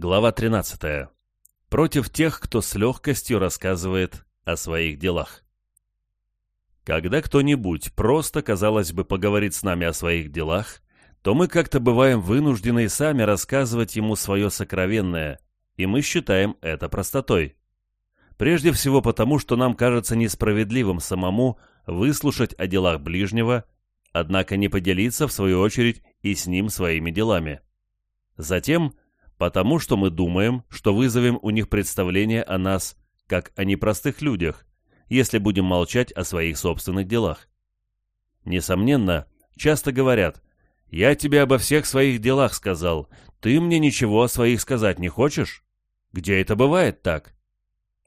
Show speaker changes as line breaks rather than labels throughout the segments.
Глава 13. Против тех, кто с легкостью рассказывает о своих делах. Когда кто-нибудь просто, казалось бы, поговорит с нами о своих делах, то мы как-то бываем вынуждены сами рассказывать ему свое сокровенное, и мы считаем это простотой. Прежде всего потому, что нам кажется несправедливым самому выслушать о делах ближнего, однако не поделиться, в свою очередь, и с ним своими делами. Затем – Потому что мы думаем, что вызовем у них представление о нас, как о непростых людях, если будем молчать о своих собственных делах. Несомненно, часто говорят «Я тебе обо всех своих делах сказал, ты мне ничего о своих сказать не хочешь?» Где это бывает так?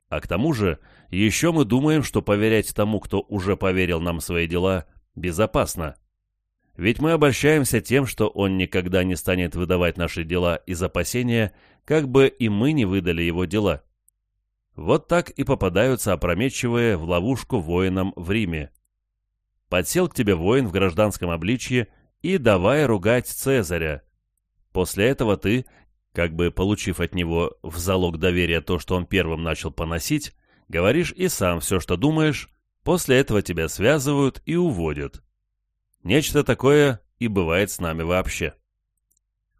А к тому же, еще мы думаем, что поверять тому, кто уже поверил нам свои дела, безопасно. Ведь мы обольщаемся тем, что он никогда не станет выдавать наши дела из опасения, как бы и мы не выдали его дела. Вот так и попадаются опрометчивые в ловушку воинам в Риме. Подсел к тебе воин в гражданском обличье и давай ругать Цезаря. После этого ты, как бы получив от него в залог доверия то, что он первым начал поносить, говоришь и сам все, что думаешь, после этого тебя связывают и уводят. Нечто такое и бывает с нами вообще.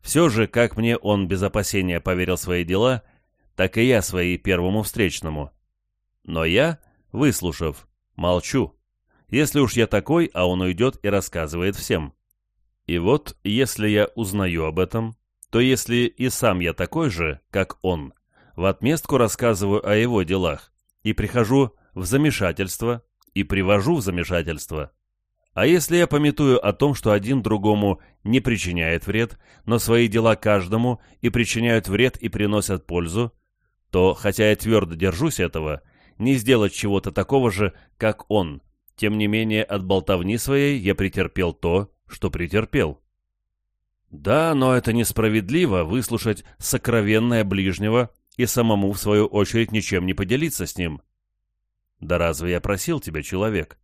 Все же, как мне он без опасения поверил свои дела, так и я свои первому встречному. Но я, выслушав, молчу. Если уж я такой, а он уйдет и рассказывает всем. И вот, если я узнаю об этом, то если и сам я такой же, как он, в отместку рассказываю о его делах и прихожу в замешательство и привожу в замешательство, а если я пометую о том, что один другому не причиняет вред, но свои дела каждому и причиняют вред и приносят пользу, то, хотя я твердо держусь этого, не сделать чего-то такого же, как он, тем не менее от болтовни своей я претерпел то, что претерпел. Да, но это несправедливо выслушать сокровенное ближнего и самому, в свою очередь, ничем не поделиться с ним. Да разве я просил тебя, человек?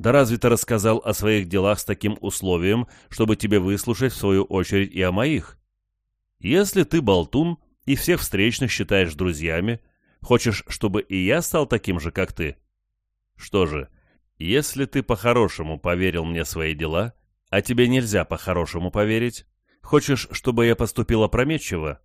Да разве ты рассказал о своих делах с таким условием, чтобы тебе выслушать в свою очередь и о моих? Если ты болтун и всех встречных считаешь друзьями, хочешь, чтобы и я стал таким же, как ты? Что же, если ты по-хорошему поверил мне свои дела, а тебе нельзя по-хорошему поверить, хочешь, чтобы я поступил опрометчиво?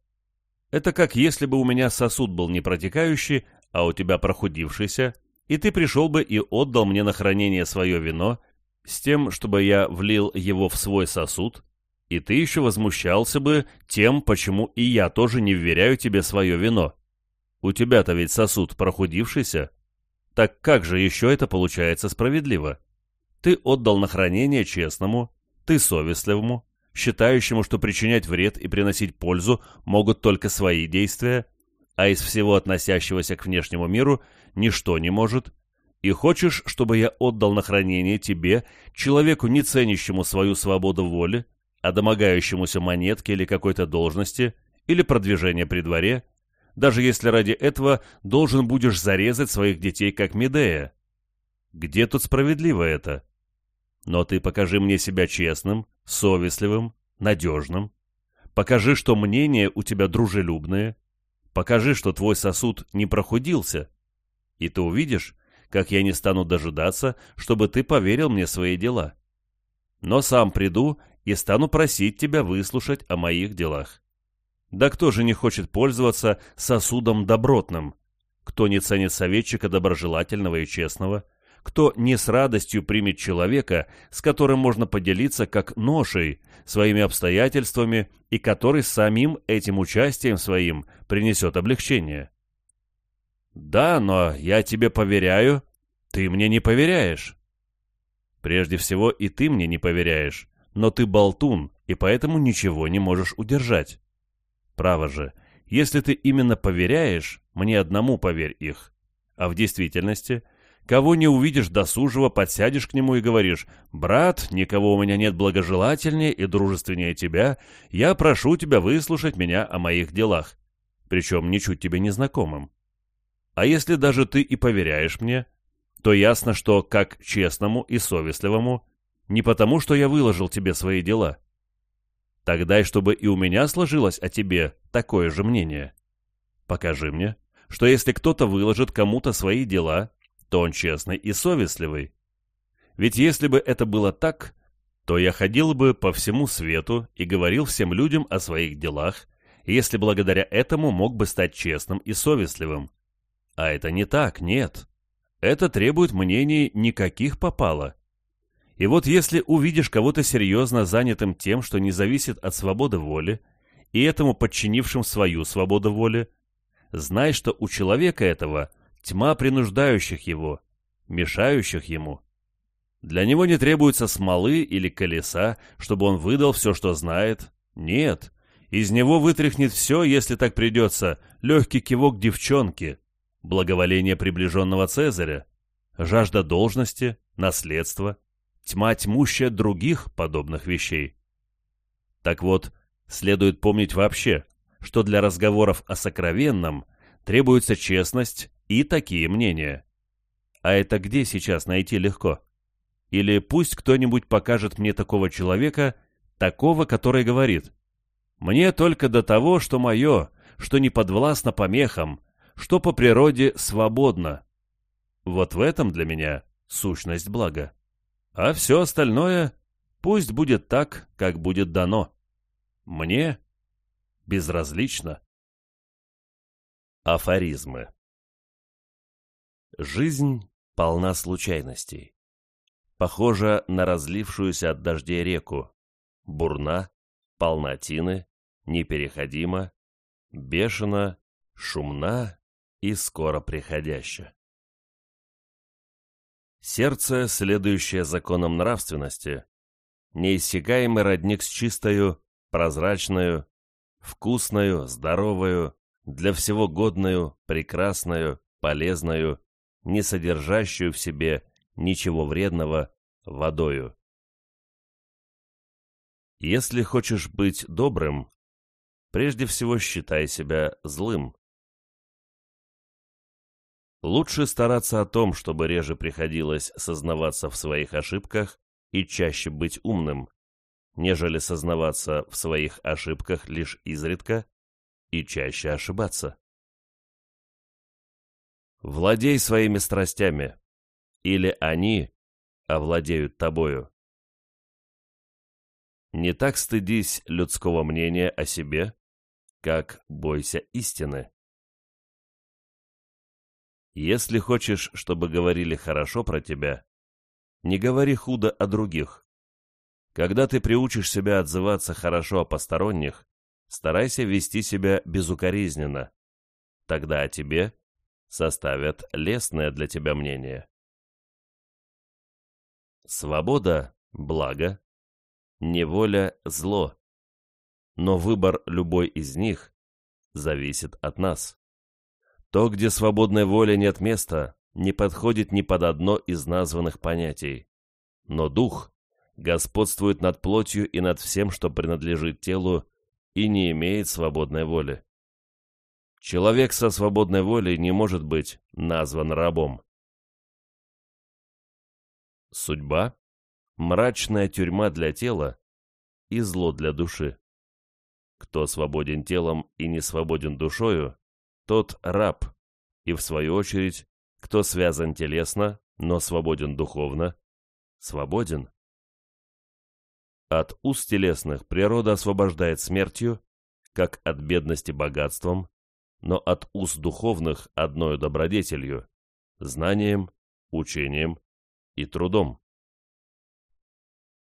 Это как если бы у меня сосуд был не протекающий, а у тебя прохудившийся, и ты пришел бы и отдал мне на хранение свое вино, с тем, чтобы я влил его в свой сосуд, и ты еще возмущался бы тем, почему и я тоже не вверяю тебе свое вино. У тебя-то ведь сосуд прохудившийся. Так как же еще это получается справедливо? Ты отдал на хранение честному, ты совестливому, считающему, что причинять вред и приносить пользу могут только свои действия, а из всего относящегося к внешнему миру ничто не может, и хочешь, чтобы я отдал на хранение тебе, человеку, не ценящему свою свободу воли, а домогающемуся монетки или какой-то должности, или продвижения при дворе, даже если ради этого должен будешь зарезать своих детей, как Медея. Где тут справедливо это? Но ты покажи мне себя честным, совестливым, надежным. Покажи, что мнения у тебя дружелюбные, Покажи, что твой сосуд не прохудился, и ты увидишь, как я не стану дожидаться, чтобы ты поверил мне свои дела. Но сам приду и стану просить тебя выслушать о моих делах. Да кто же не хочет пользоваться сосудом добротным? Кто не ценит советчика доброжелательного и честного? Кто не с радостью примет человека, с которым можно поделиться как ношей, своими обстоятельствами и который самим этим участием своим принесет облегчение. Да, но я тебе поверяю, ты мне не поверяешь. Прежде всего и ты мне не поверяешь, но ты болтун, и поэтому ничего не можешь удержать. Право же, если ты именно поверяешь, мне одному поверь их. А в действительности – Кого не увидишь досужего, подсядешь к нему и говоришь, «Брат, никого у меня нет благожелательнее и дружественнее тебя, я прошу тебя выслушать меня о моих делах, причем ничуть тебе не знакомым». А если даже ты и поверяешь мне, то ясно, что как честному и совестливому, не потому, что я выложил тебе свои дела. Тогда и чтобы и у меня сложилось о тебе такое же мнение. Покажи мне, что если кто-то выложит кому-то свои дела, то он честный и совестливый. Ведь если бы это было так, то я ходил бы по всему свету и говорил всем людям о своих делах, если благодаря этому мог бы стать честным и совестливым. А это не так, нет. Это требует мнений никаких попало. И вот если увидишь кого-то серьезно занятым тем, что не зависит от свободы воли, и этому подчинившим свою свободу воли, знай, что у человека этого тьма принуждающих его, мешающих ему. Для него не требуется смолы или колеса, чтобы он выдал все, что знает. Нет, из него вытряхнет все, если так придется, легкий кивок девчонки, благоволение приближенного Цезаря, жажда должности, наследства, тьма тьмущая других подобных вещей. Так вот, следует помнить вообще, что для разговоров о сокровенном требуется честность и такие мнения. А это где сейчас найти легко? Или пусть кто-нибудь покажет мне такого человека, такого, который говорит, «Мне только до того, что мое, что не подвластно помехам, что по природе свободно». Вот в этом для меня сущность блага. А все остальное пусть будет так, как будет дано. Мне безразлично. Афоризмы Жизнь полна случайностей. Похожа на разлившуюся от дождей реку. Бурна, полна тины, непереходима, бешена, шумна и скоро приходяща. Сердце, следующее законам нравственности, неиссякаемый родник с чистою, прозрачную, вкусную, здоровую, для всего годную, прекрасную, полезную, не содержащую в себе ничего вредного, водою. Если хочешь быть добрым, прежде всего считай себя злым. Лучше стараться о том, чтобы реже приходилось сознаваться в своих ошибках и чаще быть умным, нежели сознаваться в своих ошибках лишь изредка и чаще ошибаться. Владей своими страстями, или они овладеют тобою. Не так стыдись людского мнения о себе, как бойся истины. Если хочешь, чтобы говорили хорошо про тебя, не говори худо о других. Когда ты приучишь себя отзываться хорошо о посторонних, старайся вести себя безукоризненно. Тогда о тебе составят лестное для тебя мнение. Свобода – благо, неволя – зло. Но выбор любой из них зависит от нас. То, где свободной воле нет места, не подходит ни под одно из названных понятий. Но дух господствует над плотью и над всем, что принадлежит телу, и не имеет свободной воли. Человек со свободной волей не может быть назван рабом. Судьба – мрачная тюрьма для тела и зло для души. Кто свободен телом и не свободен душою, тот раб, и в свою очередь, кто связан телесно, но свободен духовно, свободен. От уст телесных природа освобождает смертью, как от бедности богатством, но от уст духовных одною добродетелью, знанием, учением и трудом.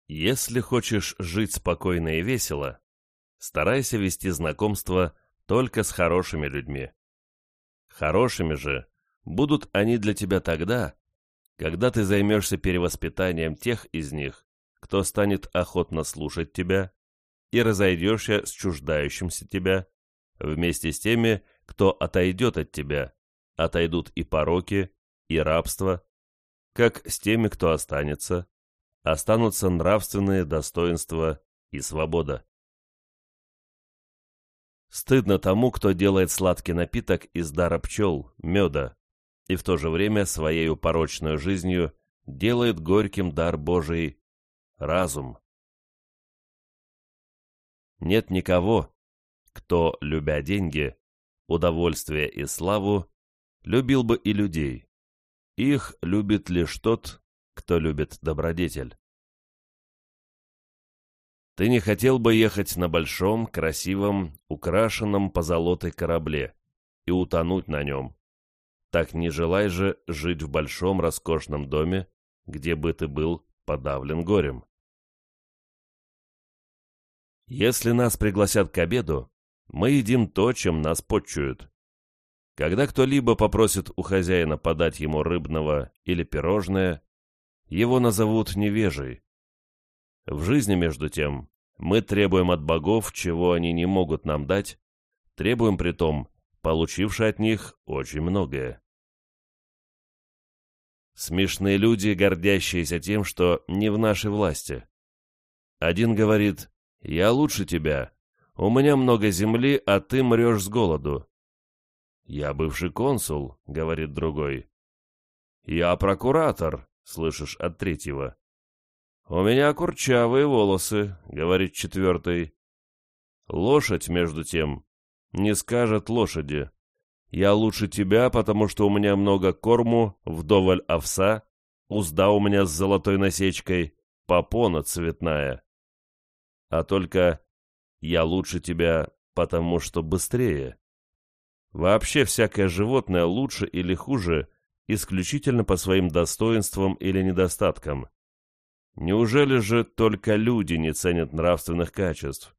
Если хочешь жить спокойно и весело, старайся вести знакомство только с хорошими людьми. Хорошими же будут они для тебя тогда, когда ты займешься перевоспитанием тех из них, кто станет охотно слушать тебя, и разойдешься с чуждающимся тебя, вместе с теми, кто отойдет от тебя, отойдут и пороки, и рабство, как с теми, кто останется, останутся нравственные достоинства и свобода. Стыдно тому, кто делает сладкий напиток из дара пчел, меда, и в то же время своей порочной жизнью делает горьким дар Божий – разум. нет никого, кто, любя деньги, удовольствие и славу, любил бы и людей. Их любит лишь тот, кто любит добродетель. Ты не хотел бы ехать на большом, красивом, украшенном позолотой корабле и утонуть на нем. Так не желай же жить в большом, роскошном доме, где бы ты был подавлен горем. Если нас пригласят к обеду, мы едим то, чем нас почуют. Когда кто-либо попросит у хозяина подать ему рыбного или пирожное, его назовут невежей. В жизни, между тем, мы требуем от богов, чего они не могут нам дать, требуем при том, получивши от них очень многое. Смешные люди, гордящиеся тем, что не в нашей власти. Один говорит «Я лучше тебя, у меня много земли, а ты мрешь с голоду». «Я бывший консул», — говорит другой. «Я прокуратор», — слышишь от третьего. «У меня курчавые волосы», — говорит четвертый. Лошадь, между тем, не скажет лошади. «Я лучше тебя, потому что у меня много корму, вдоволь овса, узда у меня с золотой насечкой, попона цветная». А только «я лучше тебя, потому что быстрее». Вообще всякое животное лучше или хуже исключительно по своим достоинствам или недостаткам. Неужели же только люди не ценят нравственных качеств?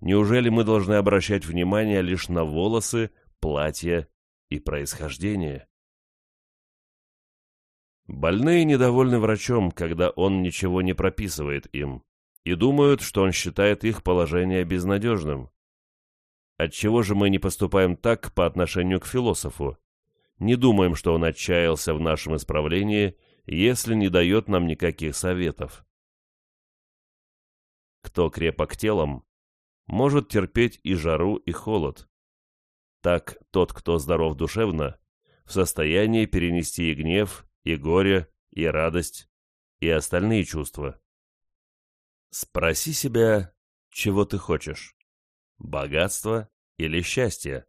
Неужели мы должны обращать внимание лишь на волосы, платья и происхождение? Больные недовольны врачом, когда он ничего не прописывает им, и думают, что он считает их положение безнадежным. Отчего же мы не поступаем так по отношению к философу? Не думаем, что он отчаялся в нашем исправлении, если не дает нам никаких советов. Кто крепок телом, может терпеть и жару, и холод. Так тот, кто здоров душевно, в состоянии перенести и гнев, и горе, и радость, и остальные чувства. Спроси себя, чего ты хочешь – богатство или счастье?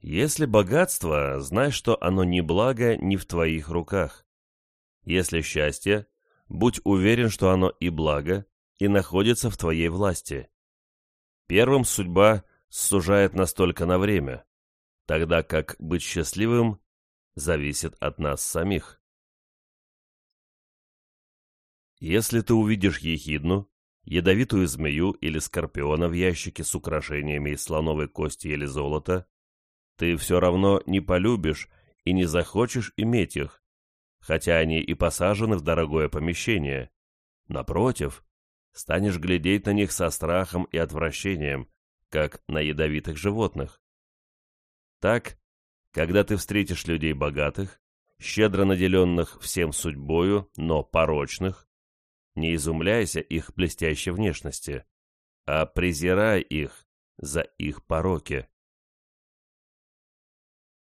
Если богатство, знай, что оно не благо не в твоих руках. Если счастье, будь уверен, что оно и благо, и находится в твоей власти. Первым судьба сужает настолько на время, тогда как быть счастливым зависит от нас самих. Если ты увидишь ехидну, ядовитую змею или скорпиона в ящике с украшениями из слоновой кости или золота, ты все равно не полюбишь и не захочешь иметь их, хотя они и посажены в дорогое помещение. Напротив, станешь глядеть на них со страхом и отвращением, как на ядовитых животных. Так, когда ты встретишь людей богатых, щедро наделенных всем судьбою, но порочных, не изумляйся их блестящей внешности, а презирай их за их пороки.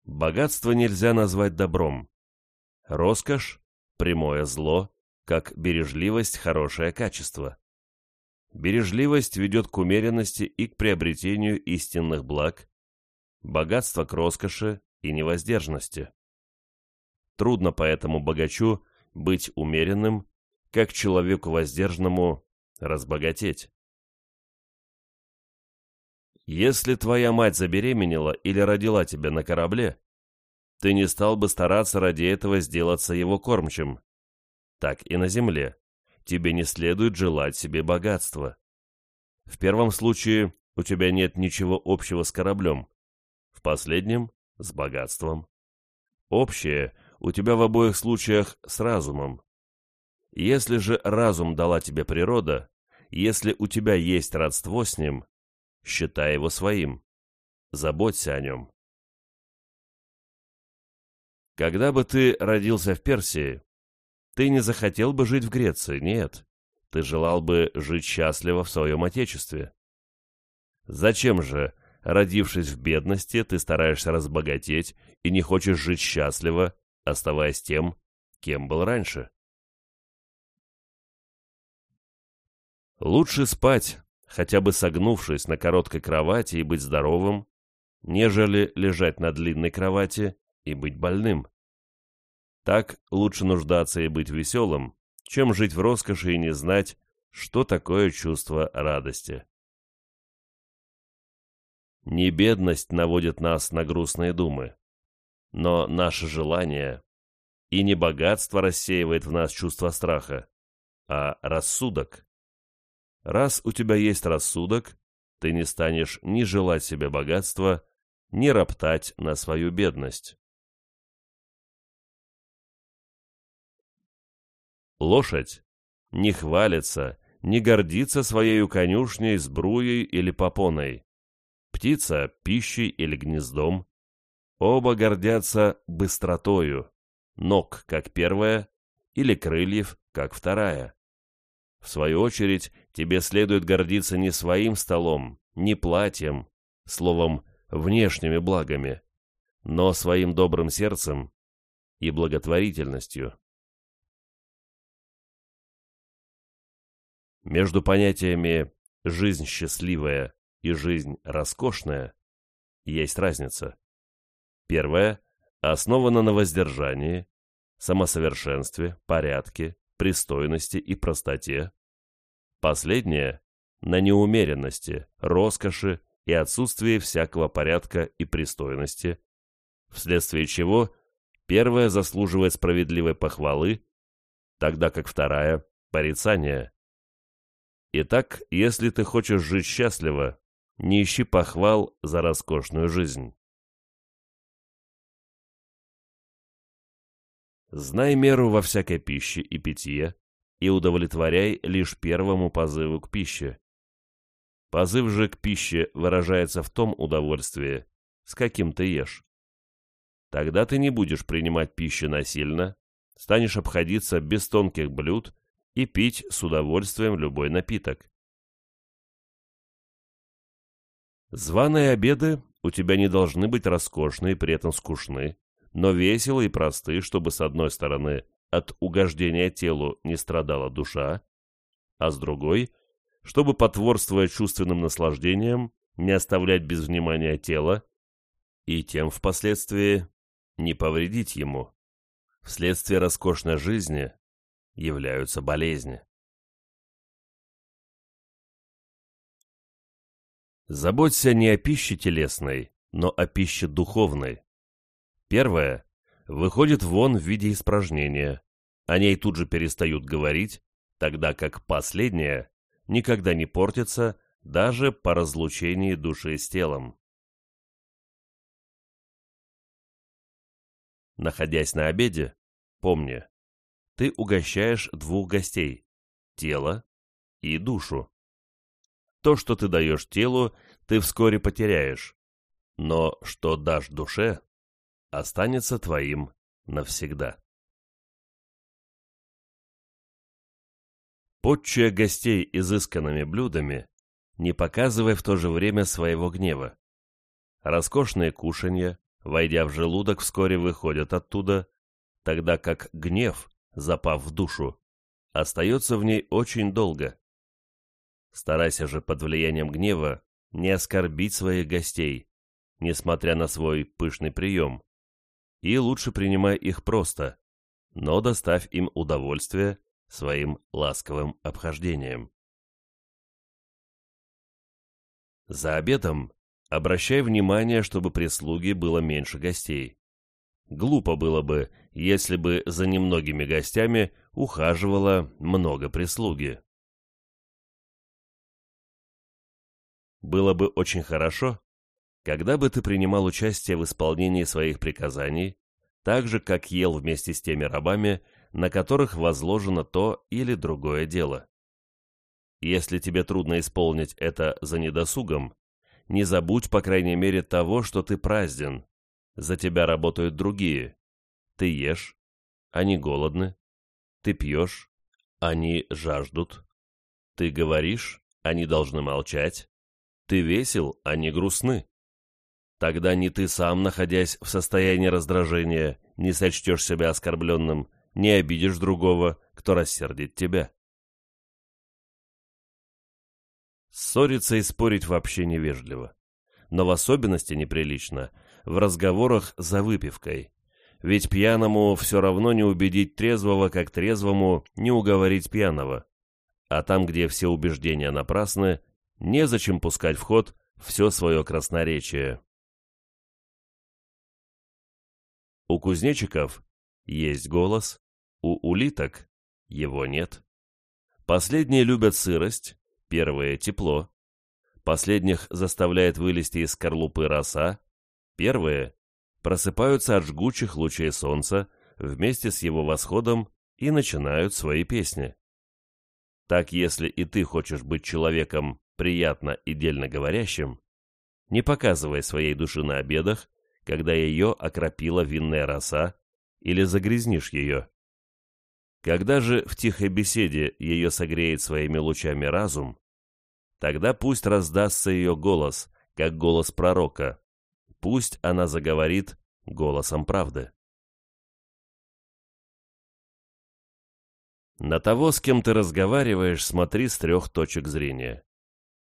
Богатство нельзя назвать добром. Роскошь – прямое зло, как бережливость – хорошее качество. Бережливость ведет к умеренности и к приобретению истинных благ, богатство к роскоши и невоздержанности. Трудно поэтому богачу быть умеренным, как человеку воздержанному разбогатеть. Если твоя мать забеременела или родила тебя на корабле, ты не стал бы стараться ради этого сделаться его кормчим. Так и на земле. Тебе не следует желать себе богатства. В первом случае у тебя нет ничего общего с кораблем, в последнем — с богатством. Общее у тебя в обоих случаях с разумом. Если же разум дала тебе природа, если у тебя есть родство с ним, считай его своим. Заботься о нем. Когда бы ты родился в Персии, ты не захотел бы жить в Греции, нет. Ты желал бы жить счастливо в своем отечестве. Зачем же, родившись в бедности, ты стараешься разбогатеть и не хочешь жить счастливо, оставаясь тем, кем был раньше? Лучше спать, хотя бы согнувшись на короткой кровати и быть здоровым, нежели лежать на длинной кровати и быть больным. Так лучше нуждаться и быть веселым, чем жить в роскоши и не знать, что такое чувство радости. Не бедность наводит нас на грустные думы, но наше желание, и не богатство рассеивает в нас чувство страха, а рассудок. Раз у тебя есть рассудок, ты не станешь ни желать себе богатства, ни роптать на свою бедность. Лошадь не хвалится, не гордится своей конюшней, сбруей или попоной. Птица – пищей или гнездом. Оба гордятся быстротою, ног, как первая, или крыльев, как вторая. В свою очередь, тебе следует гордиться не своим столом, не платьем, словом, внешними благами, но своим добрым сердцем и благотворительностью. Между понятиями «жизнь счастливая» и «жизнь роскошная» есть разница. Первая основана на воздержании, самосовершенстве, порядке, пристойности и простоте. Последняя – на неумеренности, роскоши и отсутствии всякого порядка и пристойности, вследствие чего первая заслуживает справедливой похвалы, тогда как вторая – порицания. Итак, если ты хочешь жить счастливо, не ищи похвал за роскошную жизнь. Знай меру во всякой пище и питье, и удовлетворяй лишь первому позыву к пище. Позыв же к пище выражается в том удовольствии, с каким ты ешь. Тогда ты не будешь принимать пищу насильно, станешь обходиться без тонких блюд и пить с удовольствием любой напиток. Званые обеды у тебя не должны быть роскошны и при этом скучны, но веселы и просты, чтобы с одной стороны от угождения телу не страдала душа, а с другой, чтобы, потворствуя чувственным наслаждениям, не оставлять без внимания тело и тем впоследствии не повредить ему. Вследствие роскошной жизни являются болезни. Заботься не о пище телесной, но о пище духовной. Первое выходит вон в виде испражнения, о ней тут же перестают говорить, тогда как последнее никогда не портится даже по разлучении души с телом. Находясь на обеде, помни, ты угощаешь двух гостей – тело и душу. То, что ты даешь телу, ты вскоре потеряешь, но что дашь душе, останется твоим навсегда. Подчуя гостей изысканными блюдами, не показывая в то же время своего гнева. Роскошные кушанья, войдя в желудок, вскоре выходят оттуда, тогда как гнев запав в душу, остается в ней очень долго. Старайся же под влиянием гнева не оскорбить своих гостей, несмотря на свой пышный прием, и лучше принимай их просто, но доставь им удовольствие своим ласковым обхождением. За обедом обращай внимание, чтобы прислуги было меньше гостей. Глупо было бы, если бы за немногими гостями ухаживало много прислуги. Было бы очень хорошо, когда бы ты принимал участие в исполнении своих приказаний, так же, как ел вместе с теми рабами, на которых возложено то или другое дело. Если тебе трудно исполнить это за недосугом, не забудь, по крайней мере, того, что ты празден, за тебя работают другие. Ты ешь, они голодны. Ты пьешь, они жаждут. Ты говоришь, они должны молчать. Ты весел, они грустны. Тогда ни ты сам, находясь в состоянии раздражения, не сочтешь себя оскорбленным, не обидишь другого, кто рассердит тебя. Ссориться и спорить вообще невежливо. Но в особенности неприлично в разговорах за выпивкой. Ведь пьяному все равно не убедить трезвого, как трезвому не уговорить пьяного. А там, где все убеждения напрасны, незачем пускать в ход все свое красноречие. У кузнечиков есть голос, у улиток его нет. Последние любят сырость, первые — тепло. Последних заставляет вылезти из скорлупы роса, первые просыпаются от жгучих лучей солнца вместе с его восходом и начинают свои песни. Так, если и ты хочешь быть человеком приятно и дельно говорящим, не показывай своей души на обедах, когда ее окропила винная роса, или загрязнишь ее. Когда же в тихой беседе ее согреет своими лучами разум, тогда пусть раздастся ее голос, как голос пророка, пусть она заговорит голосом правды. На того, с кем ты разговариваешь, смотри с трех точек зрения.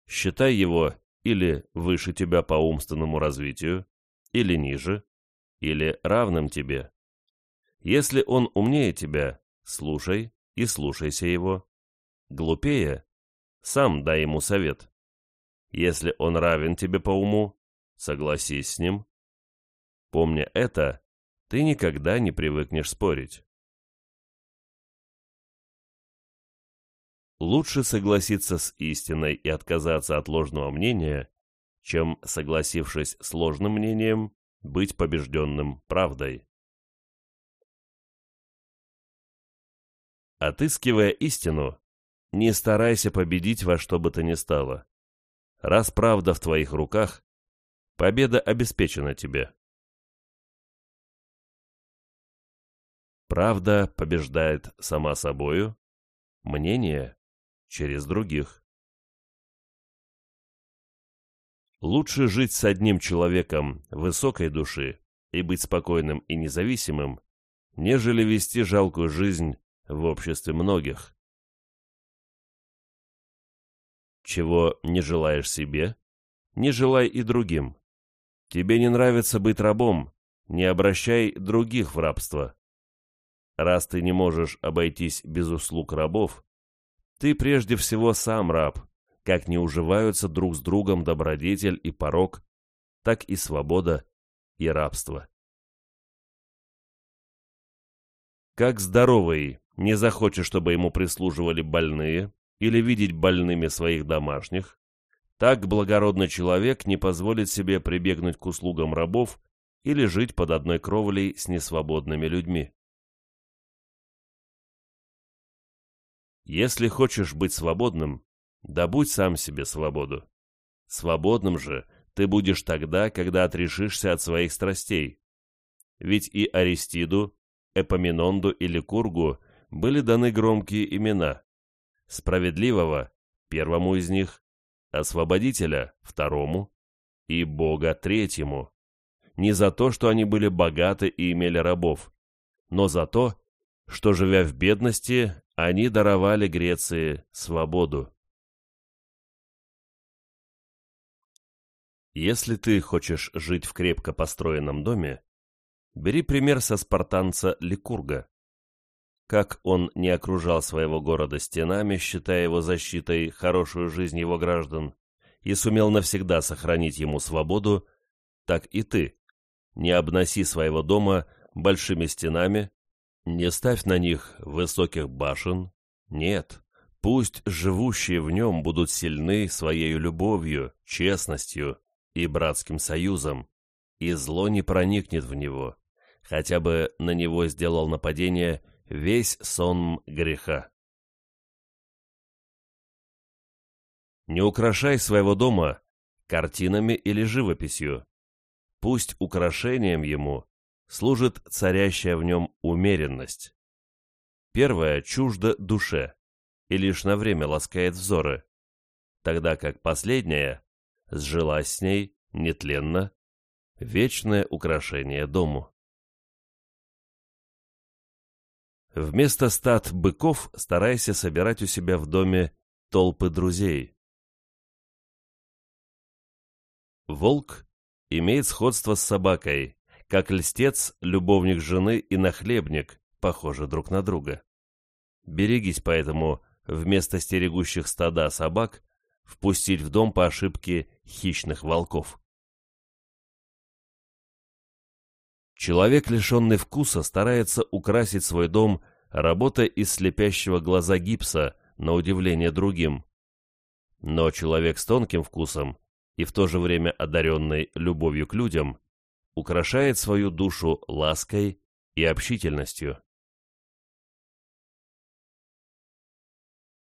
Считай его или выше тебя по умственному развитию, или ниже, или равным тебе. Если он умнее тебя, слушай и слушайся его. Глупее, сам дай ему совет. Если он равен тебе по уму, согласись с ним. Помня это, ты никогда не привыкнешь спорить. Лучше согласиться с истиной и отказаться от ложного мнения, чем, согласившись с ложным мнением, быть побежденным правдой. Отыскивая истину, не старайся победить во что бы то ни стало. Раз правда в твоих руках, победа обеспечена тебе. Правда побеждает сама собою, мнение через других. Лучше жить с одним человеком высокой души и быть спокойным и независимым, нежели вести жалкую жизнь в обществе многих. Чего не желаешь себе, не желай и другим. Тебе не нравится быть рабом, не обращай других в рабство. Раз ты не можешь обойтись без услуг рабов, ты прежде всего сам раб, как не уживаются друг с другом добродетель и порок, так и свобода и рабство. Как здоровый не захочет, чтобы ему прислуживали больные или видеть больными своих домашних, так благородный человек не позволит себе прибегнуть к услугам рабов или жить под одной кровлей с несвободными людьми. Если хочешь быть свободным, добудь сам себе свободу. Свободным же ты будешь тогда, когда отрешишься от своих страстей. Ведь и Аристиду, Эпоминонду или Кургу были даны громкие имена. Справедливого – первому из них, Освободителя – второму, и Бога – третьему. Не за то, что они были богаты и имели рабов, но за то, что, живя в бедности, они даровали Греции свободу. Если ты хочешь жить в крепко построенном доме, бери пример со спартанца Ликурга. Как он не окружал своего города стенами, считая его защитой хорошую жизнь его граждан, и сумел навсегда сохранить ему свободу, так и ты не обноси своего дома большими стенами, не ставь на них высоких башен. Нет, пусть живущие в нем будут сильны своей любовью, честностью и братским союзом, и зло не проникнет в него, хотя бы на него сделал нападение весь сон греха. Не украшай своего дома картинами или живописью. Пусть украшением ему служит царящая в нем умеренность. Первая чужда душе и лишь на время ласкает взоры, тогда как последняя сжилась с ней нетленно, вечное украшение дому. Вместо стад быков старайся собирать у себя в доме толпы друзей. Волк имеет сходство с собакой, как льстец, любовник жены и нахлебник, похожи друг на друга. Берегись поэтому вместо стерегущих стада собак впустить в дом по ошибке хищных волков. Человек, лишенный вкуса, старается украсить свой дом работой из слепящего глаза гипса, на удивление другим. Но человек с тонким вкусом и в то же время одаренный любовью к людям украшает свою душу лаской и общительностью.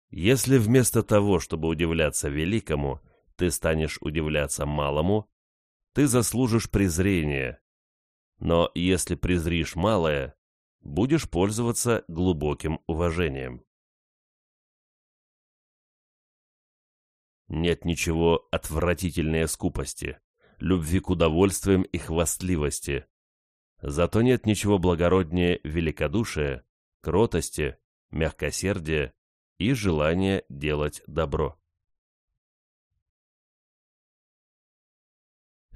Если вместо того, чтобы удивляться великому, ты станешь удивляться малому, ты заслужишь презрения. Но если презришь малое, будешь пользоваться глубоким уважением. Нет ничего отвратительнее скупости, любви к удовольствиям и хвастливости. Зато нет ничего благороднее великодушия, кротости, мягкосердия и желания делать добро.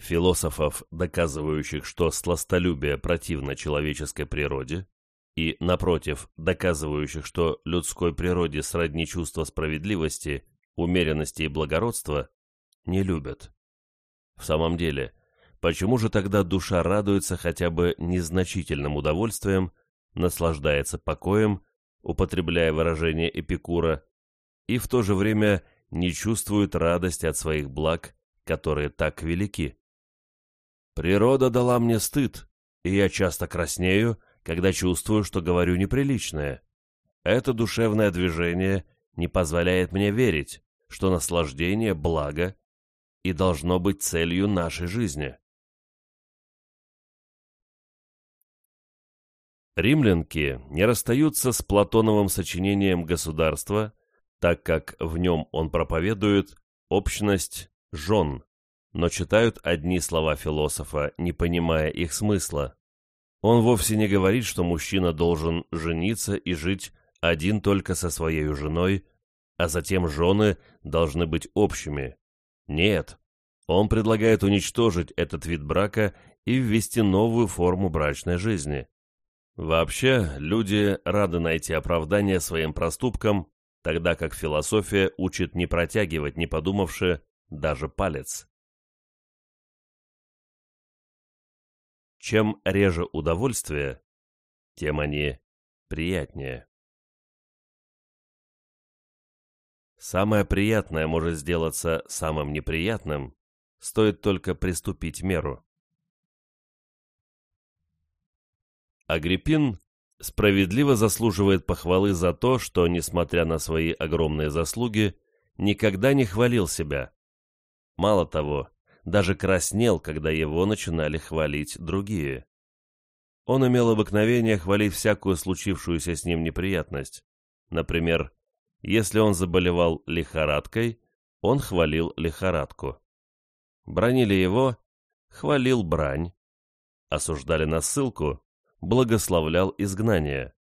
Философов, доказывающих, что сластолюбие противно человеческой природе, и, напротив, доказывающих, что людской природе сродни чувство справедливости, умеренности и благородства, не любят. В самом деле, почему же тогда душа радуется хотя бы незначительным удовольствием, наслаждается покоем, употребляя выражение Эпикура, и в то же время не чувствует радости от своих благ, которые так велики? Природа дала мне стыд, и я часто краснею, когда чувствую, что говорю неприличное. Это душевное движение не позволяет мне верить, что наслаждение – благо и должно быть целью нашей жизни. Римлянки не расстаются с Платоновым сочинением «Государство», так как в нем он проповедует общность жен, но читают одни слова философа, не понимая их смысла. Он вовсе не говорит, что мужчина должен жениться и жить один только со своей женой, а затем жены должны быть общими. Нет, он предлагает уничтожить этот вид брака и ввести новую форму брачной жизни. Вообще, люди рады найти оправдание своим проступкам, тогда как философия учит не протягивать, не подумавши, даже палец. Чем реже удовольствие, тем они приятнее. Самое приятное может сделаться самым неприятным, стоит только приступить меру. Агриппин справедливо заслуживает похвалы за то, что, несмотря на свои огромные заслуги, никогда не хвалил себя. Мало того, даже краснел, когда его начинали хвалить другие. Он имел обыкновение хвалить всякую случившуюся с ним неприятность. Например, если он заболевал лихорадкой, он хвалил лихорадку. Бронили его, хвалил брань. Осуждали на ссылку, благословлял изгнание.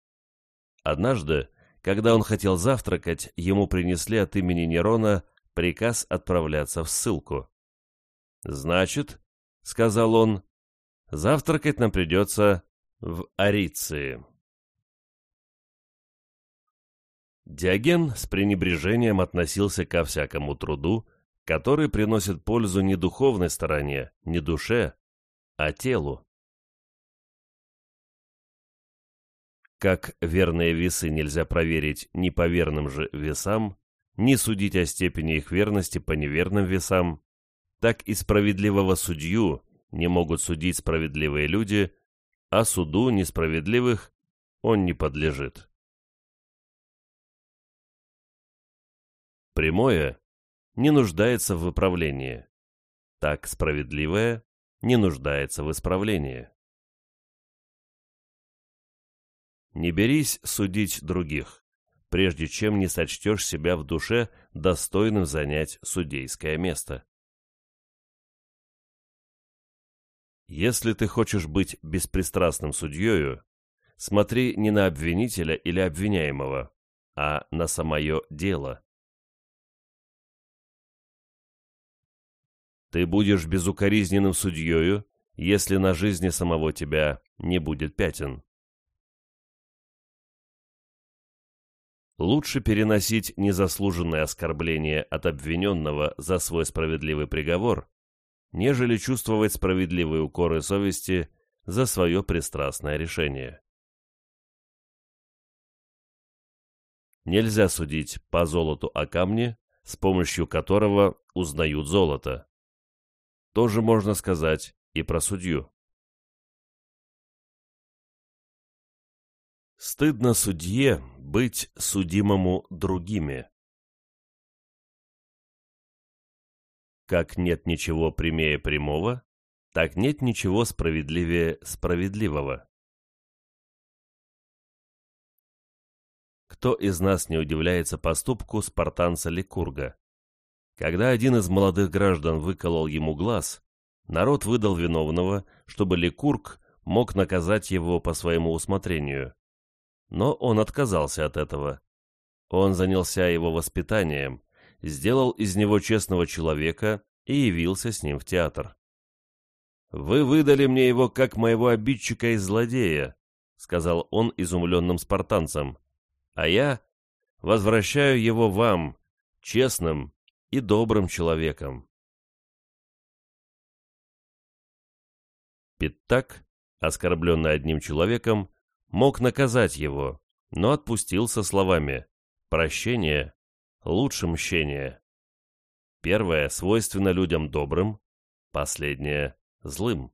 Однажды, когда он хотел завтракать, ему принесли от имени Нерона приказ отправляться в ссылку. «Значит, — сказал он, — завтракать нам придется в Ариции». Диоген с пренебрежением относился ко всякому труду, который приносит пользу не духовной стороне, не душе, а телу. Как верные весы нельзя проверить ни по верным же весам, ни судить о степени их верности по неверным весам, так и справедливого судью не могут судить справедливые люди, а суду несправедливых он не подлежит. Прямое не нуждается в выправлении, так справедливое не нуждается в исправлении. Не берись судить других, прежде чем не сочтешь себя в душе достойным занять судейское место. Если ты хочешь быть беспристрастным судьею, смотри не на обвинителя или обвиняемого, а на самое дело. Ты будешь безукоризненным судьею, если на жизни самого тебя не будет пятен. Лучше переносить незаслуженное оскорбление от обвиненного за свой справедливый приговор, нежели чувствовать справедливые укоры совести за свое пристрастное решение. Нельзя судить по золоту о камне, с помощью которого узнают золото. Тоже можно сказать и про судью. Стыдно судье быть судимому другими. Как нет ничего прямее прямого, так нет ничего справедливее справедливого. Кто из нас не удивляется поступку спартанца Ликурга? Когда один из молодых граждан выколол ему глаз, народ выдал виновного, чтобы Ликург мог наказать его по своему усмотрению. Но он отказался от этого. Он занялся его воспитанием, сделал из него честного человека и явился с ним в театр. «Вы выдали мне его как моего обидчика и злодея», — сказал он изумленным спартанцам, «а я возвращаю его вам, честным и добрым человеком». Питтак, оскорбленный одним человеком, мог наказать его, но отпустил со словами «Прощение – лучше мщения». Первое свойственно людям добрым, последнее – злым.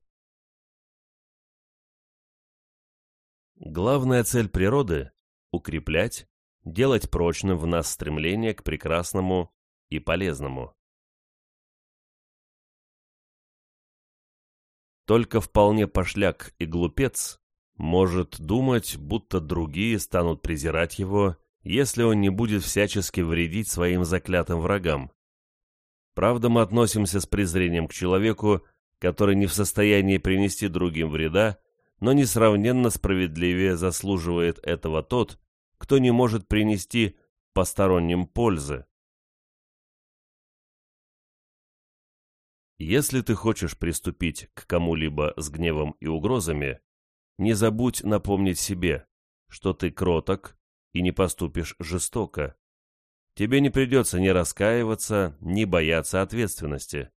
Главная цель природы – укреплять, делать прочным в нас стремление к прекрасному и полезному. Только вполне пошляк и глупец может думать, будто другие станут презирать его, если он не будет всячески вредить своим заклятым врагам. Правда, мы относимся с презрением к человеку, который не в состоянии принести другим вреда, но несравненно справедливее заслуживает этого тот, кто не может принести посторонним пользы. Если ты хочешь приступить к кому-либо с гневом и угрозами, не забудь напомнить себе, что ты кроток и не поступишь жестоко. Тебе не придется ни раскаиваться, ни бояться ответственности.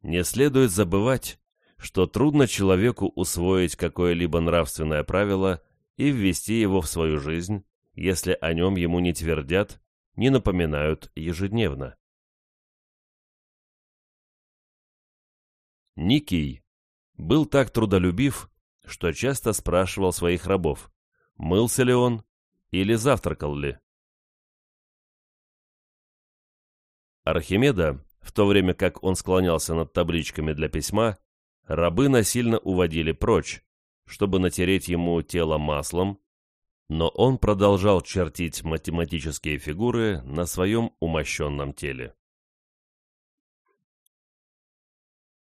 Не следует забывать, что трудно человеку усвоить какое-либо нравственное правило и ввести его в свою жизнь, если о нем ему не твердят, не напоминают ежедневно. Никий был так трудолюбив, что часто спрашивал своих рабов, мылся ли он или завтракал ли. Архимеда, в то время как он склонялся над табличками для письма, рабы насильно уводили прочь, чтобы натереть ему тело маслом, но он продолжал чертить математические фигуры на своем умощенном теле.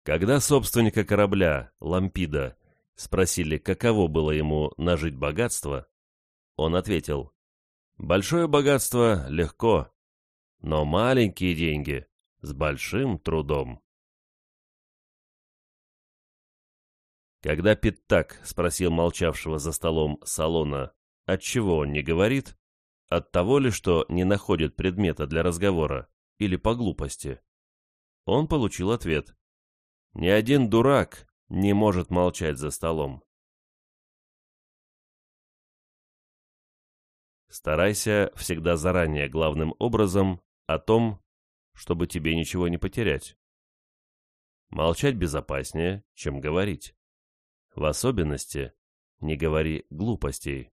Когда собственника корабля, Лампида, спросили, каково было ему нажить богатство, он ответил, «Большое богатство легко, но маленькие деньги с большим трудом». Когда Питтак спросил молчавшего за столом салона, отчего он не говорит, от того ли, что не находит предмета для разговора, или по глупости, он получил ответ. Ни один дурак не может молчать за столом. Старайся всегда заранее главным образом о том, чтобы тебе ничего не потерять. Молчать безопаснее, чем говорить. В особенности не говори глупостей.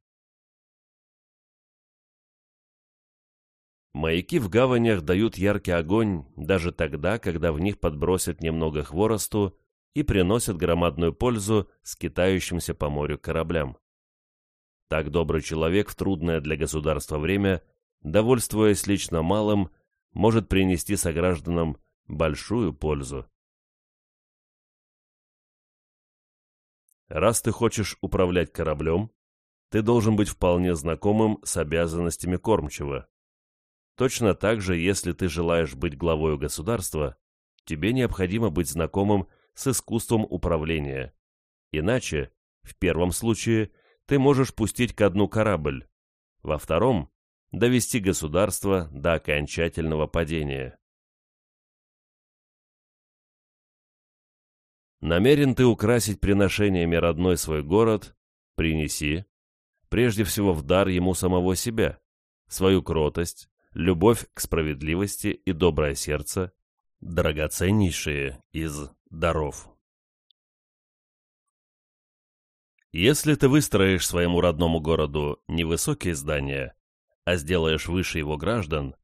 Маяки в гаванях дают яркий огонь даже тогда, когда в них подбросят немного хворосту и приносят громадную пользу скитающимся по морю кораблям. Так добрый человек в трудное для государства время, довольствуясь лично малым, может принести согражданам большую пользу. Раз ты хочешь управлять кораблем, ты должен быть вполне знакомым с обязанностями кормчего. Точно так же, если ты желаешь быть главой государства, тебе необходимо быть знакомым с искусством управления. Иначе, в первом случае, ты можешь пустить ко дну корабль, во втором – довести государство до окончательного падения. Намерен ты украсить приношениями родной свой город, принеси, прежде всего в дар ему самого себя, свою кротость, любовь к справедливости и доброе сердце, драгоценнейшие из даров. Если ты выстроишь своему родному городу невысокие здания, а сделаешь выше его граждан,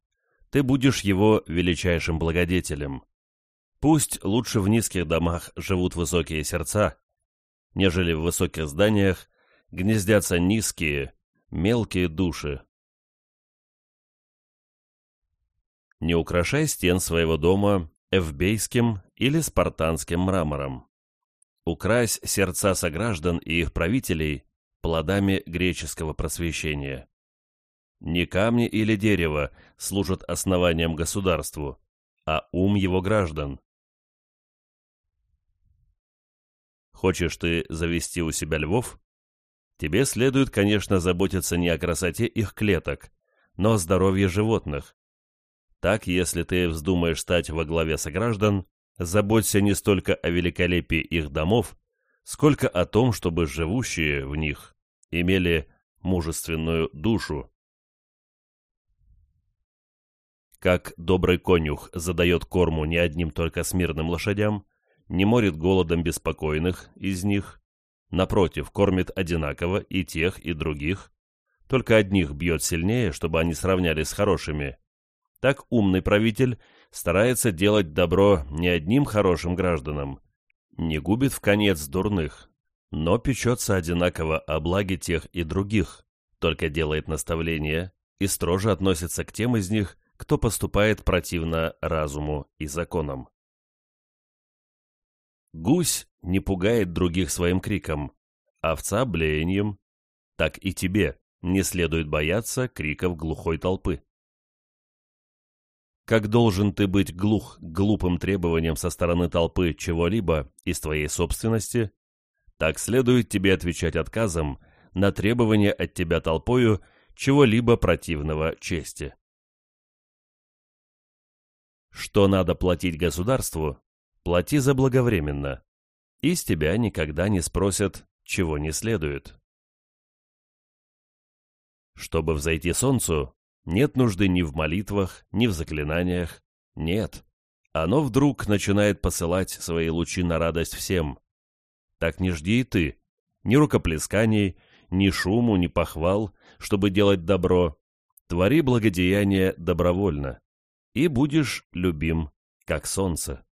ты будешь его величайшим благодетелем. Пусть лучше в низких домах живут высокие сердца, нежели в высоких зданиях гнездятся низкие, мелкие души. Не украшай стен своего дома эвбейским или спартанским мрамором. Укрась сердца сограждан и их правителей плодами греческого просвещения. Не камни или дерево служат основанием государству, а ум его граждан. Хочешь ты завести у себя львов? Тебе следует, конечно, заботиться не о красоте их клеток, но о здоровье животных. Так, если ты вздумаешь стать во главе сограждан, заботься не столько о великолепии их домов, сколько о том, чтобы живущие в них имели мужественную душу. Как добрый конюх задает корму не одним только смирным лошадям, не морит голодом беспокойных из них, напротив, кормит одинаково и тех, и других, только одних бьет сильнее, чтобы они сравнялись с хорошими, так умный правитель старается делать добро не одним хорошим гражданам, не губит в конец дурных, но печется одинаково о благе тех и других, только делает наставления и строже относится к тем из них, кто поступает противно разуму и законам. Гусь не пугает других своим криком, овца – блеянием. Так и тебе не следует бояться криков глухой толпы. Как должен ты быть глух к глупым требованиям со стороны толпы чего-либо из твоей собственности, так следует тебе отвечать отказом на требования от тебя толпою чего-либо противного чести. Что надо платить государству, плати заблаговременно, и с тебя никогда не спросят, чего не следует. Чтобы взойти солнцу, нет нужды ни в молитвах, ни в заклинаниях. Нет. Оно вдруг начинает посылать свои лучи на радость всем. Так не жди и ты. Ни рукоплесканий, ни шуму, ни похвал, чтобы делать добро. Твори благодеяние добровольно, и будешь любим, как солнце.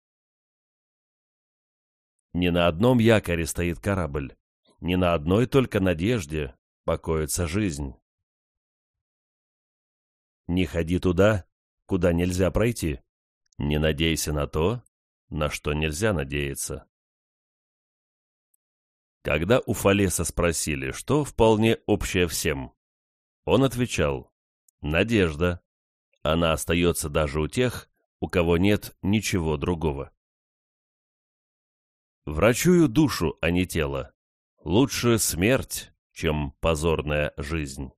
Не на одном якоре стоит корабль, не на одной только надежде покоится жизнь. Не ходи туда, куда нельзя пройти. Не надейся на то, на что нельзя надеяться. Когда у Фалеса спросили, что вполне общее всем, он отвечал «Надежда. Она остается даже у тех, у кого нет ничего другого». Врачую душу, а не тело. Лучше смерть, чем позорная жизнь.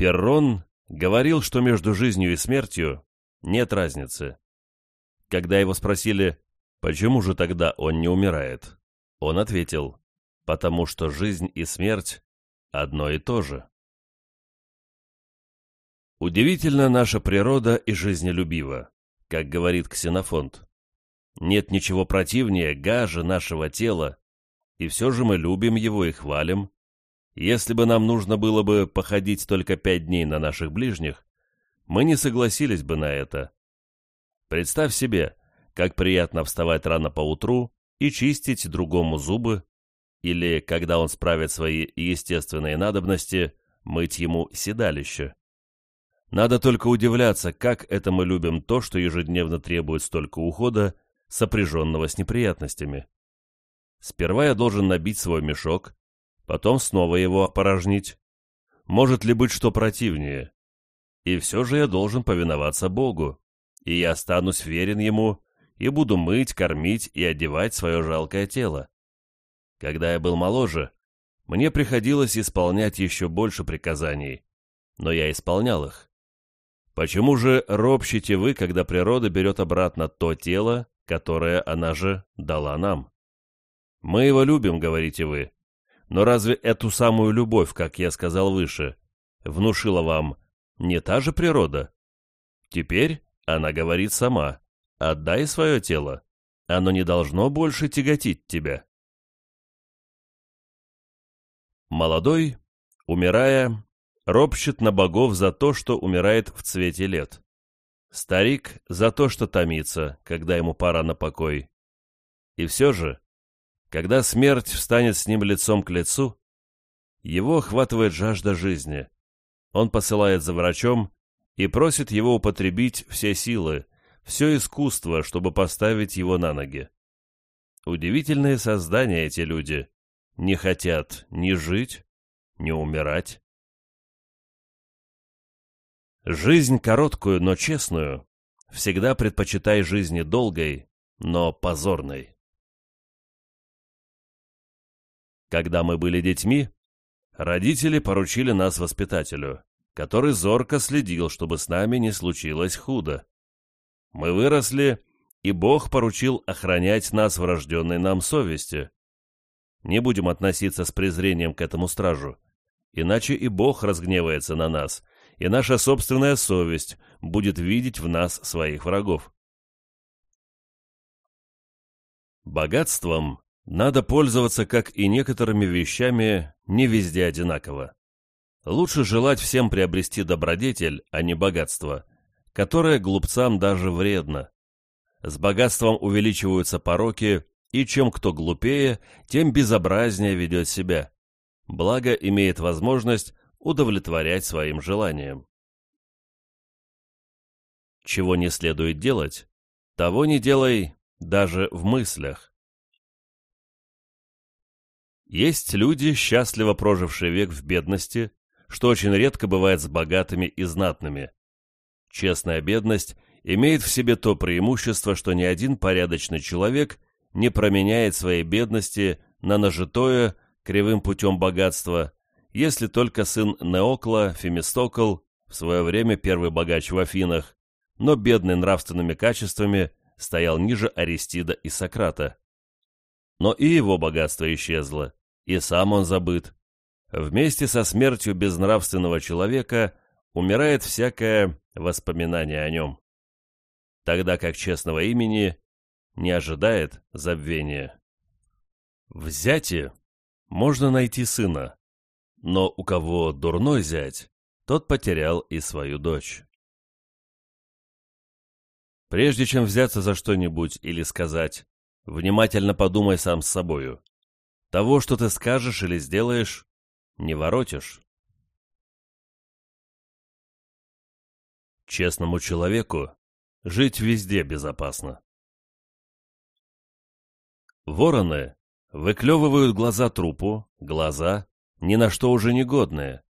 Перрон говорил, что между жизнью и смертью нет разницы. Когда его спросили, почему же тогда он не умирает, он ответил, потому что жизнь и смерть одно и то же. Удивительно наша природа и жизнелюбива, как говорит Ксенофонт. Нет ничего противнее гажа нашего тела, и все же мы любим его и хвалим, если бы нам нужно было бы походить только пять дней на наших ближних, мы не согласились бы на это. Представь себе, как приятно вставать рано по утру и чистить другому зубы, или, когда он справит свои естественные надобности, мыть ему седалище. Надо только удивляться, как это мы любим то, что ежедневно требует столько ухода, сопряженного с неприятностями. Сперва я должен набить свой мешок, потом снова его опорожнить. Может ли быть что противнее? и все же я должен повиноваться Богу, и я останусь верен Ему, и буду мыть, кормить и одевать свое жалкое тело. Когда я был моложе, мне приходилось исполнять еще больше приказаний, но я исполнял их. Почему же ропщите вы, когда природа берет обратно то тело, которое она же дала нам? Мы его любим, говорите вы, но разве эту самую любовь, как я сказал выше, внушила вам не та же природа? Теперь она говорит сама, отдай свое тело, оно не должно больше тяготить тебя. Молодой, умирая, ропщет на богов за то, что умирает в цвете лет. Старик за то, что томится, когда ему пора на покой. И все же, когда смерть встанет с ним лицом к лицу, его охватывает жажда жизни. Он посылает за врачом и просит его употребить все силы, все искусство, чтобы поставить его на ноги. Удивительные создания эти люди. Не хотят ни жить, ни умирать. Жизнь короткую, но честную, всегда предпочитай жизни долгой, но позорной. Когда мы были детьми, родители поручили нас воспитателю, который зорко следил, чтобы с нами не случилось худо. Мы выросли, и Бог поручил охранять нас врожденной нам совести. Не будем относиться с презрением к этому стражу, иначе и Бог разгневается на нас, и наша собственная совесть будет видеть в нас своих врагов. Богатством надо пользоваться, как и некоторыми вещами, не везде одинаково. Лучше желать всем приобрести добродетель, а не богатство, которое глупцам даже вредно. С богатством увеличиваются пороки, и чем кто глупее, тем безобразнее ведет себя. Благо имеет возможность удовлетворять своим желаниям. Чего не следует делать, того не делай даже в мыслях. Есть люди, счастливо прожившие век в бедности, что очень редко бывает с богатыми и знатными. Честная бедность имеет в себе то преимущество, что ни один порядочный человек не променяет своей бедности на нажитое кривым путем богатства, если только сын Неокла, Фемистокл, в свое время первый богач в Афинах, но бедный нравственными качествами, стоял ниже Аристида и Сократа. Но и его богатство исчезло и сам он забыт. Вместе со смертью безнравственного человека умирает всякое воспоминание о нем, тогда как честного имени не ожидает забвения. В можно найти сына, но у кого дурной зять, тот потерял и свою дочь. Прежде чем взяться за что-нибудь или сказать, внимательно подумай сам с собою. Того, что ты скажешь или сделаешь, не воротишь. Честному человеку жить везде безопасно. Вороны выклевывают глаза трупу, глаза ни на что уже негодные.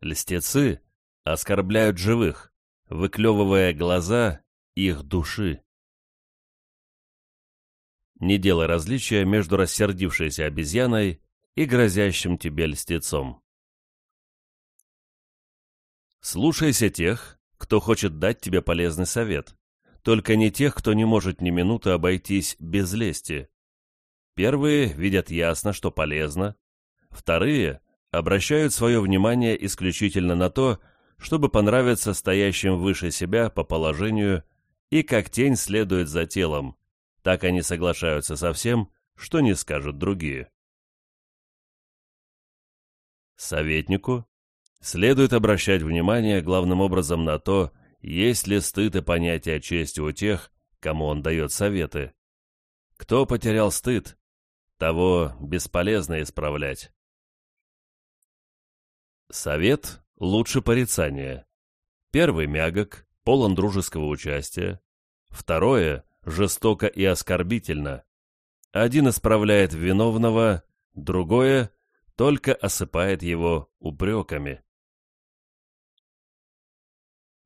Льстецы оскорбляют живых, выклевывая глаза их души не делай различия между рассердившейся обезьяной и грозящим тебе льстецом. Слушайся тех, кто хочет дать тебе полезный совет, только не тех, кто не может ни минуты обойтись без лести. Первые видят ясно, что полезно, вторые обращают свое внимание исключительно на то, чтобы понравиться стоящим выше себя по положению и как тень следует за телом, так они соглашаются со всем, что не скажут другие. Советнику следует обращать внимание главным образом на то, есть ли стыд и понятие чести у тех, кому он дает советы. Кто потерял стыд, того бесполезно исправлять. Совет лучше порицания. Первый мягок, полон дружеского участия. Второе жестоко и оскорбительно. Один исправляет виновного, другое только осыпает его упреками.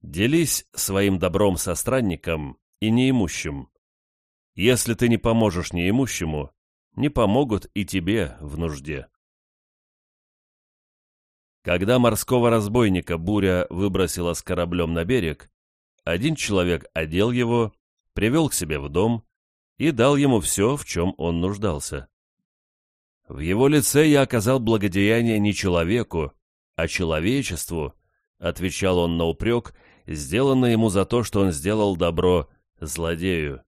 Делись своим добром со странником и неимущим. Если ты не поможешь неимущему, не помогут и тебе в нужде. Когда морского разбойника буря выбросила с кораблем на берег, один человек одел его, привел к себе в дом и дал ему все, в чем он нуждался. В его лице я оказал благодеяние не человеку, а человечеству, отвечал он на упрек, сделанный ему за то, что он сделал добро злодею.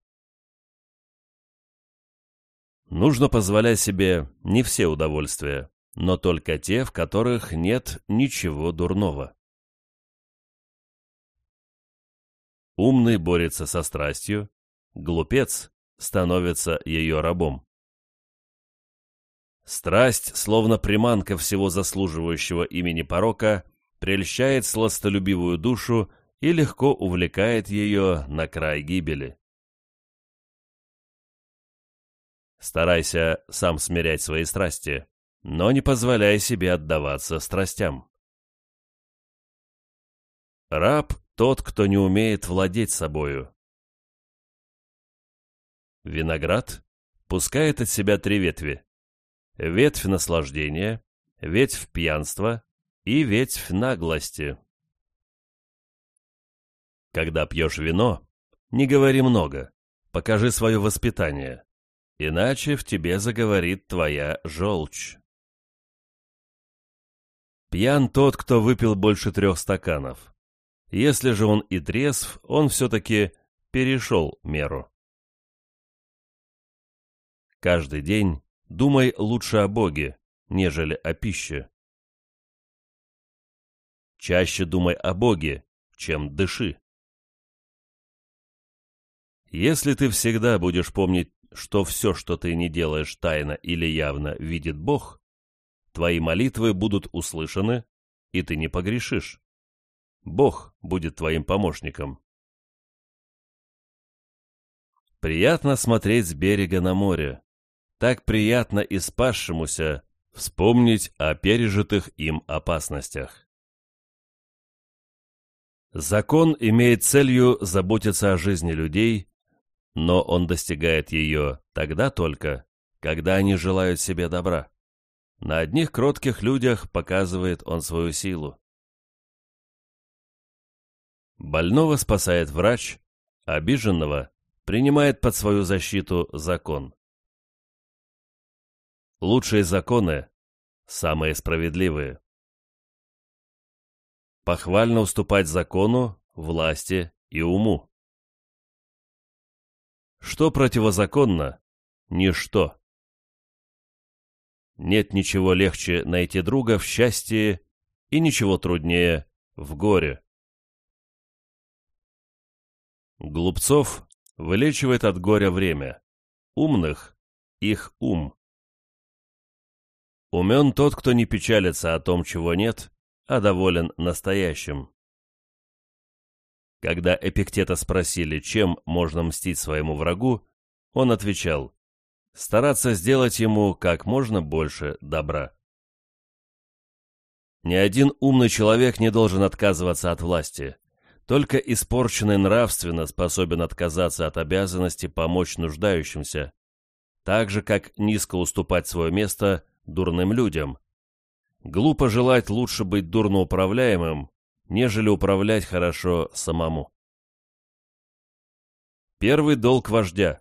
Нужно позволять себе не все удовольствия, но только те, в которых нет ничего дурного. Умный борется со страстью, глупец становится ее рабом. Страсть, словно приманка всего заслуживающего имени порока, прельщает сластолюбивую душу и легко увлекает ее на край гибели. Старайся сам смирять свои страсти, но не позволяй себе отдаваться страстям. Раб — тот, кто не умеет владеть собою. Виноград пускает от себя три ветви. Ветвь наслаждения, ветвь пьянства и ветвь наглости. Когда пьешь вино, не говори много, покажи свое воспитание, иначе в тебе заговорит твоя желчь. Пьян тот, кто выпил больше трех стаканов. Если же он и трезв, он все-таки перешел меру. Каждый день думай лучше о Боге, нежели о пище. Чаще думай о Боге, чем дыши. Если ты всегда будешь помнить, что все, что ты не делаешь тайно или явно, видит Бог, твои молитвы будут услышаны, и ты не погрешишь. Бог будет твоим помощником. Приятно смотреть с берега на море. Так приятно и спасшемуся вспомнить о пережитых им опасностях. Закон имеет целью заботиться о жизни людей, но он достигает ее тогда только, когда они желают себе добра. На одних кротких людях показывает он свою силу. Больного спасает врач, обиженного принимает под свою защиту закон. Лучшие законы – самые справедливые. Похвально уступать закону, власти и уму. Что противозаконно? Ничто. Нет ничего легче найти друга в счастье и ничего труднее в горе. Глупцов вылечивает от горя время, умных — их ум. Умен тот, кто не печалится о том, чего нет, а доволен настоящим. Когда Эпиктета спросили, чем можно мстить своему врагу, он отвечал стараться сделать ему как можно больше добра. Ни один умный человек не должен отказываться от власти. Только испорченный нравственно способен отказаться от обязанности помочь нуждающимся, так же, как низко уступать свое место дурным людям. Глупо желать лучше быть дурно управляемым, нежели управлять хорошо самому. Первый долг вождя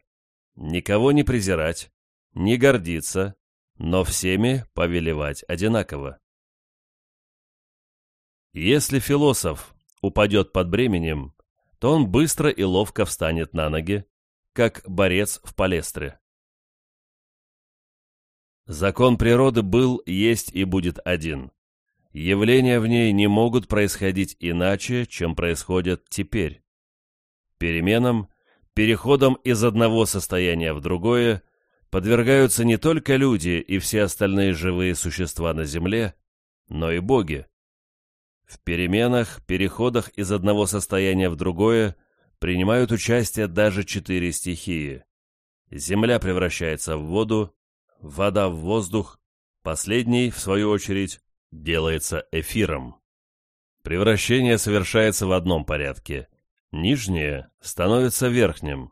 никого не презирать, не гордиться, но всеми повелевать одинаково. Если философ упадет под бременем, то он быстро и ловко встанет на ноги, как борец в палестре. Закон природы был, есть и будет один. Явления в ней не могут происходить иначе, чем происходят теперь. Переменам Переходом из одного состояния в другое подвергаются не только люди и все остальные живые существа на Земле, но и боги. В переменах, переходах из одного состояния в другое принимают участие даже четыре стихии. Земля превращается в воду, вода в воздух, последний, в свою очередь, делается эфиром. Превращение совершается в одном порядке. Нижнее становится верхним.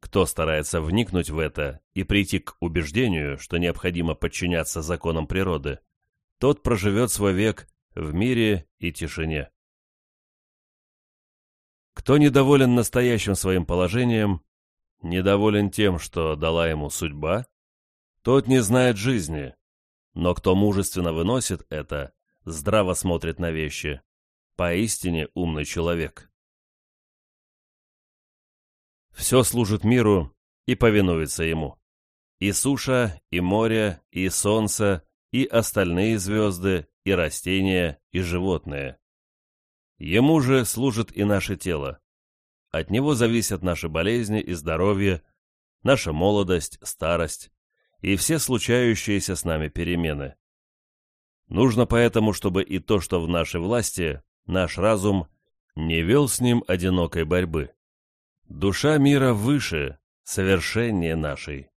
Кто старается вникнуть в это и прийти к убеждению, что необходимо подчиняться законам природы, тот проживет свой век в мире и тишине. Кто недоволен настоящим своим положением, недоволен тем, что дала ему судьба, тот не знает жизни, но кто мужественно выносит это, здраво смотрит на вещи, поистине умный человек. Все служит миру и повинуется ему. И суша, и море, и солнце, и остальные звезды, и растения, и животные. Ему же служит и наше тело. От него зависят наши болезни и здоровье, наша молодость, старость и все случающиеся с нами перемены. Нужно поэтому, чтобы и то, что в нашей власти, наш разум, не вел с ним одинокой борьбы. Душа мира выше, совершеннее нашей.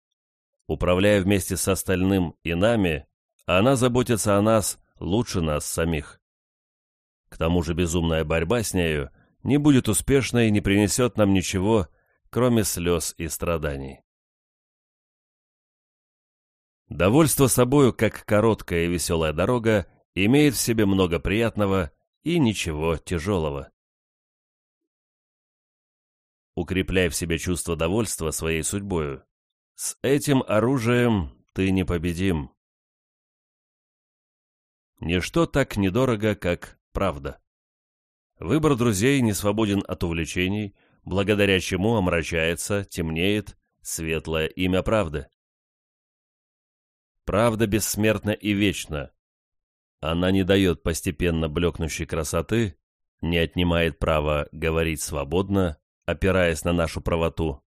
Управляя вместе с остальным и нами, она заботится о нас лучше нас самих. К тому же безумная борьба с нею не будет успешной и не принесет нам ничего, кроме слез и страданий. Довольство собою, как короткая и веселая дорога, имеет в себе много приятного и ничего тяжелого. Укрепляй в себе чувство довольства своей судьбою. С этим оружием ты непобедим. Ничто так недорого, как правда. Выбор друзей не свободен от увлечений, благодаря чему омрачается, темнеет светлое имя правды. Правда бессмертна и вечна. Она не дает постепенно блекнущей красоты, не отнимает права говорить свободно, опираясь на нашу правоту.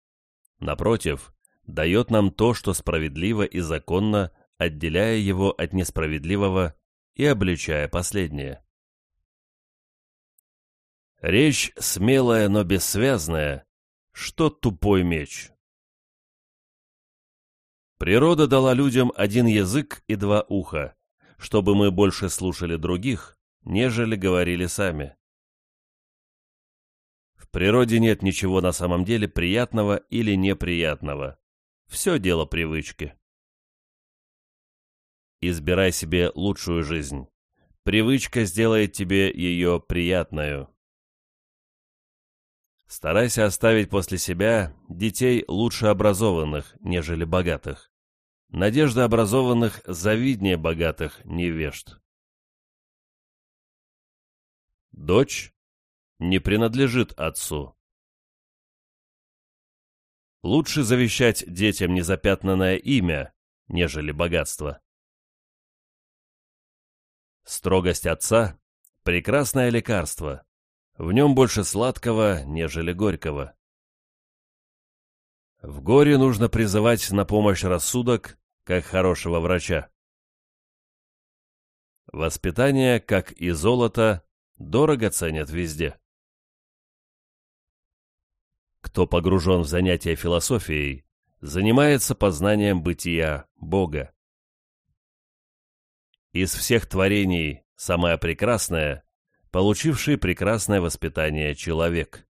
Напротив, дает нам то, что справедливо и законно, отделяя его от несправедливого и обличая последнее. Речь смелая, но бессвязная, что тупой меч. Природа дала людям один язык и два уха, чтобы мы больше слушали других, нежели говорили сами. В природе нет ничего на самом деле приятного или неприятного. Все дело привычки. Избирай себе лучшую жизнь. Привычка сделает тебе ее приятную. Старайся оставить после себя детей лучше образованных, нежели богатых. Надежда образованных завиднее богатых невежд. Дочь не принадлежит отцу. Лучше завещать детям незапятнанное имя, нежели богатство. Строгость отца – прекрасное лекарство. В нем больше сладкого, нежели горького. В горе нужно призывать на помощь рассудок, как хорошего врача. Воспитание, как и золото, дорого ценят везде. Кто погружен в занятия философией, занимается познанием бытия Бога. Из всех творений самое прекрасное, получивший прекрасное воспитание человек.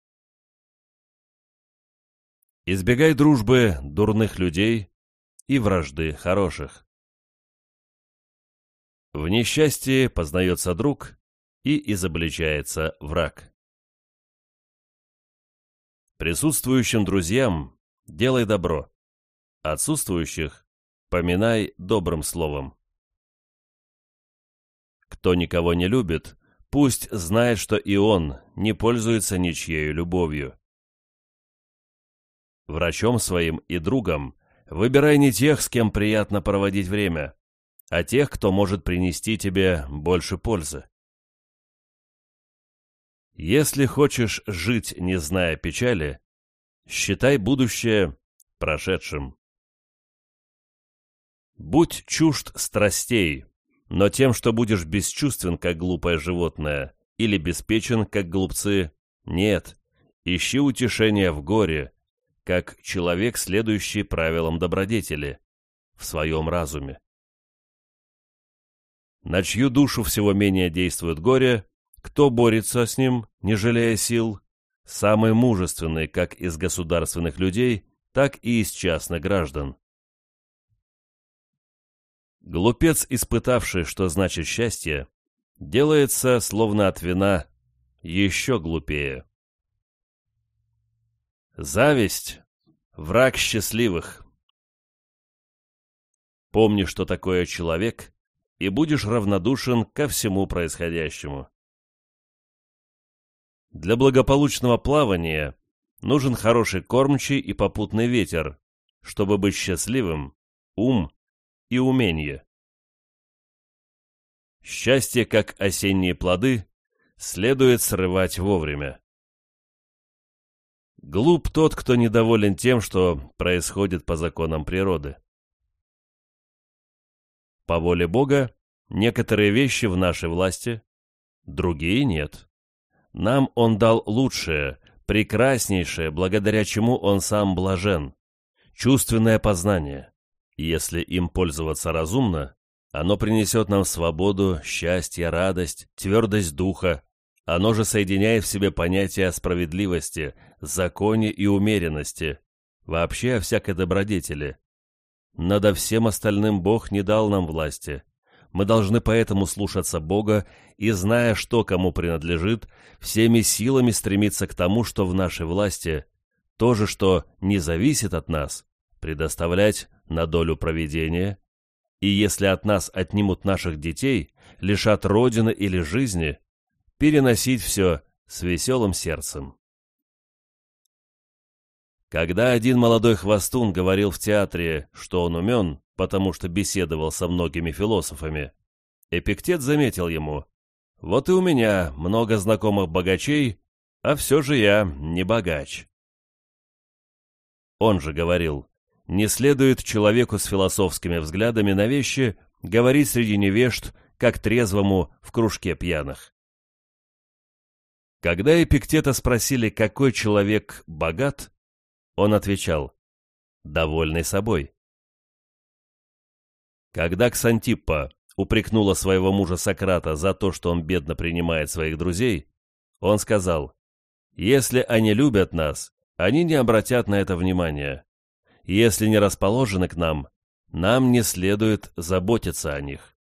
Избегай дружбы дурных людей и вражды хороших. В несчастье познается друг и изобличается враг. Присутствующим друзьям делай добро, отсутствующих поминай добрым словом. Кто никого не любит, пусть знает, что и он не пользуется ничьей любовью. Врачом своим и другом выбирай не тех, с кем приятно проводить время, а тех, кто может принести тебе больше пользы. Если хочешь жить, не зная печали, считай будущее прошедшим. Будь чужд страстей, но тем, что будешь бесчувствен, как глупое животное, или беспечен, как глупцы, нет. Ищи утешения в горе, как человек, следующий правилам добродетели, в своем разуме. На чью душу всего менее действует горе, кто борется с ним, не жалея сил, самый мужественный как из государственных людей, так и из частных граждан. Глупец, испытавший, что значит счастье, делается, словно от вина, еще глупее. Зависть — враг счастливых. Помни, что такое человек, и будешь равнодушен ко всему происходящему. Для благополучного плавания нужен хороший кормчий и попутный ветер, чтобы быть счастливым, ум и умение. Счастье, как осенние плоды, следует срывать вовремя. Глуп тот, кто недоволен тем, что происходит по законам природы. По воле Бога, некоторые вещи в нашей власти, другие нет. Нам Он дал лучшее, прекраснейшее, благодаря чему Он сам блажен, чувственное познание. Если им пользоваться разумно, оно принесет нам свободу, счастье, радость, твердость духа, оно же соединяет в себе понятия о справедливости, законе и умеренности, вообще о всякой добродетели. Надо всем остальным Бог не дал нам власти. Мы должны поэтому слушаться Бога и, зная, что кому принадлежит, всеми силами стремиться к тому, что в нашей власти, то же, что не зависит от нас, предоставлять на долю проведения, и если от нас отнимут наших детей, лишат родины или жизни, переносить все с веселым сердцем. Когда один молодой хвостун говорил в театре, что он умен, потому что беседовал со многими философами, Эпиктет заметил ему, «Вот и у меня много знакомых богачей, а все же я не богач». Он же говорил, не следует человеку с философскими взглядами на вещи говорить среди невежд, как трезвому в кружке пьяных. Когда Эпиктета спросили, какой человек богат, он отвечал «довольный собой». Когда Ксантиппа упрекнула своего мужа Сократа за то, что он бедно принимает своих друзей, он сказал «если они любят нас, они не обратят на это внимания. Если не расположены к нам, нам не следует заботиться о них».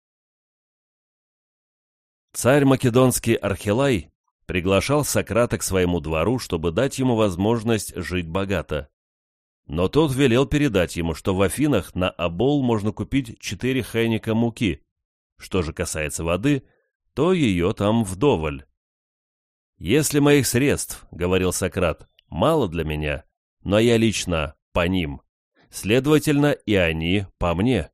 Царь Македонский Архилай приглашал Сократа к своему двору, чтобы дать ему возможность жить богато. Но тот велел передать ему, что в Афинах на обол можно купить четыре хейника муки. Что же касается воды, то ее там вдоволь. «Если моих средств, — говорил Сократ, — мало для меня, но я лично по ним, следовательно, и они по мне.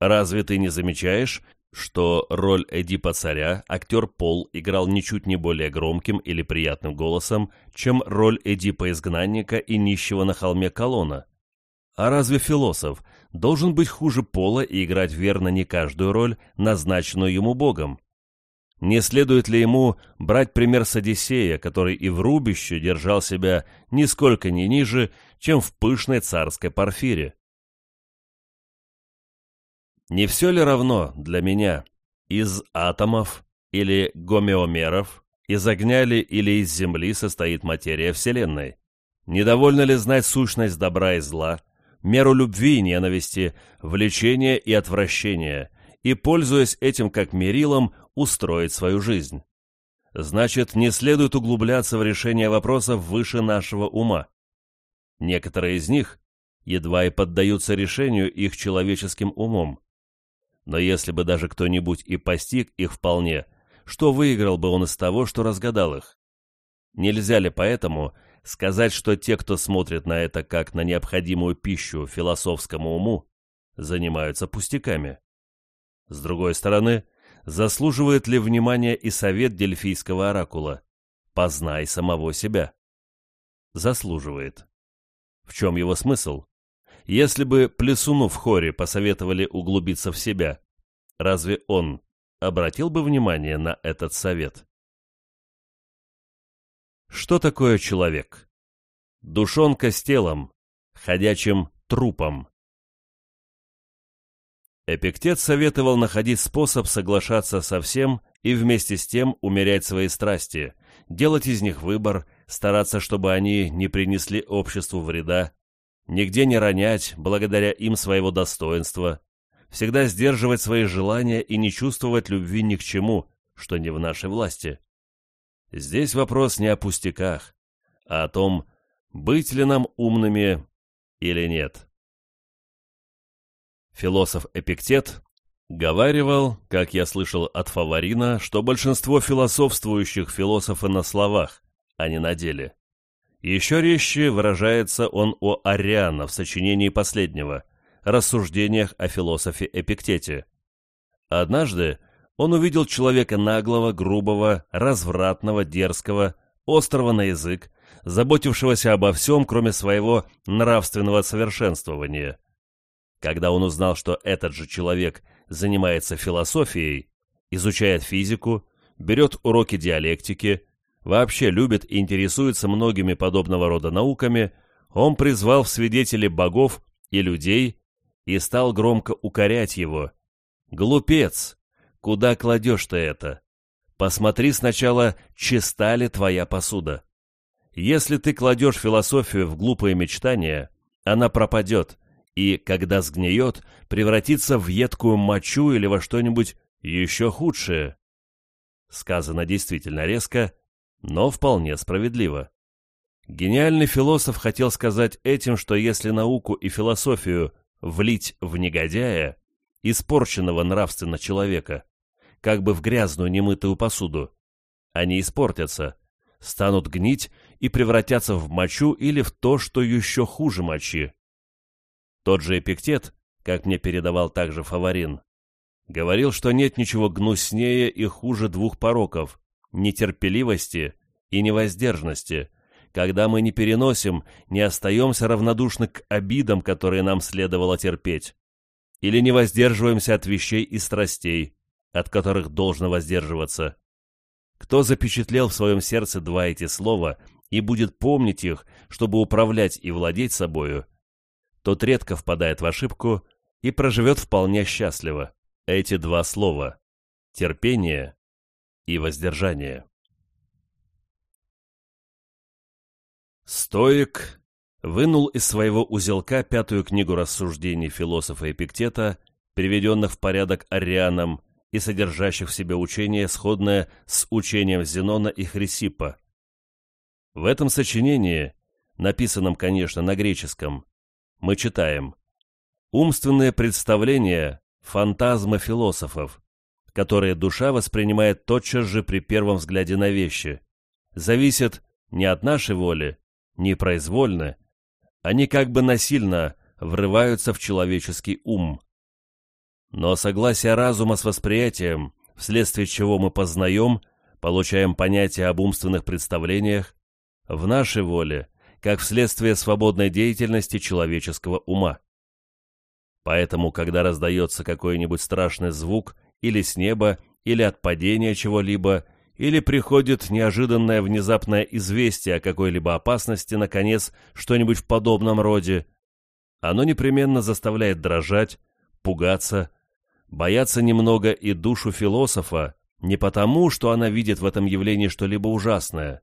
Разве ты не замечаешь, что роль Эдипа царя актер Пол играл ничуть не более громким или приятным голосом, чем роль Эдипа изгнанника и нищего на холме Колона. А разве философ должен быть хуже Пола и играть верно не каждую роль, назначенную ему Богом? Не следует ли ему брать пример с Одиссея, который и в рубище держал себя нисколько не ниже, чем в пышной царской парфире? Не все ли равно для меня, из атомов или гомеомеров, из огня ли или из земли состоит материя Вселенной? Недовольно ли знать сущность добра и зла, меру любви и ненависти, влечения и отвращения, и, пользуясь этим как мерилом, устроить свою жизнь? Значит, не следует углубляться в решение вопросов выше нашего ума. Некоторые из них едва и поддаются решению их человеческим умом. Но если бы даже кто-нибудь и постиг их вполне, что выиграл бы он из того, что разгадал их? Нельзя ли поэтому сказать, что те, кто смотрит на это как на необходимую пищу философскому уму, занимаются пустяками? С другой стороны, заслуживает ли внимания и совет дельфийского оракула «Познай самого себя»? Заслуживает. В чем его смысл? Если бы Плесуну в хоре посоветовали углубиться в себя, разве он обратил бы внимание на этот совет? Что такое человек? Душонка с телом, ходячим трупом. Эпиктет советовал находить способ соглашаться со всем и вместе с тем умерять свои страсти, делать из них выбор, стараться, чтобы они не принесли обществу вреда, нигде не ронять, благодаря им своего достоинства, всегда сдерживать свои желания и не чувствовать любви ни к чему, что не в нашей власти. Здесь вопрос не о пустяках, а о том, быть ли нам умными или нет. Философ Эпиктет говаривал, как я слышал от Фаворина, что большинство философствующих философы на словах, а не на деле. Еще резче выражается он о Ариана в сочинении последнего, рассуждениях о философе Эпиктете. Однажды он увидел человека наглого, грубого, развратного, дерзкого, острого на язык, заботившегося обо всем, кроме своего нравственного совершенствования. Когда он узнал, что этот же человек занимается философией, изучает физику, берет уроки диалектики, вообще любит и интересуется многими подобного рода науками, он призвал в свидетели богов и людей и стал громко укорять его. «Глупец! Куда кладешь ты это? Посмотри сначала, чиста ли твоя посуда. Если ты кладешь философию в глупые мечтания, она пропадет, и, когда сгниет, превратится в едкую мочу или во что-нибудь еще худшее. Сказано действительно резко, но вполне справедливо. Гениальный философ хотел сказать этим, что если науку и философию влить в негодяя, испорченного нравственно человека, как бы в грязную немытую посуду, они испортятся, станут гнить и превратятся в мочу или в то, что еще хуже мочи. Тот же Эпиктет, как мне передавал также Фаворин, говорил, что нет ничего гнуснее и хуже двух пороков – нетерпеливости и невоздержанности, когда мы не переносим, не остаемся равнодушны к обидам, которые нам следовало терпеть, или не воздерживаемся от вещей и страстей, от которых должно воздерживаться. Кто запечатлел в своем сердце два эти слова и будет помнить их, чтобы управлять и владеть собою – тот редко впадает в ошибку и проживет вполне счастливо. Эти два слова – терпение и воздержание. Стоик вынул из своего узелка пятую книгу рассуждений философа Эпиктета, приведенных в порядок Арианом и содержащих в себе учение, сходное с учением Зенона и Хрисиппа. В этом сочинении, написанном, конечно, на греческом, мы читаем «Умственные представления – фантазмы философов, которые душа воспринимает тотчас же при первом взгляде на вещи, зависят не от нашей воли, не произвольно, они как бы насильно врываются в человеческий ум. Но согласие разума с восприятием, вследствие чего мы познаем, получаем понятие об умственных представлениях, в нашей воле – как вследствие свободной деятельности человеческого ума. Поэтому, когда раздается какой-нибудь страшный звук или с неба, или от падения чего-либо, или приходит неожиданное внезапное известие о какой-либо опасности, наконец, что-нибудь в подобном роде, оно непременно заставляет дрожать, пугаться, бояться немного и душу философа, не потому, что она видит в этом явлении что-либо ужасное,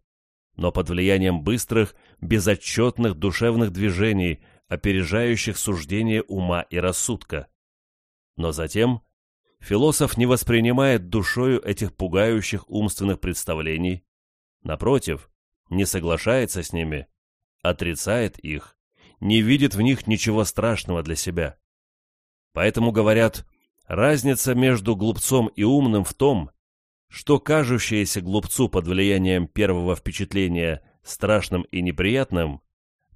но под влиянием быстрых, безотчетных душевных движений, опережающих суждение ума и рассудка. Но затем философ не воспринимает душою этих пугающих умственных представлений, напротив, не соглашается с ними, отрицает их, не видит в них ничего страшного для себя. Поэтому говорят, разница между глупцом и умным в том, что кажущееся глупцу под влиянием первого впечатления страшным и неприятным,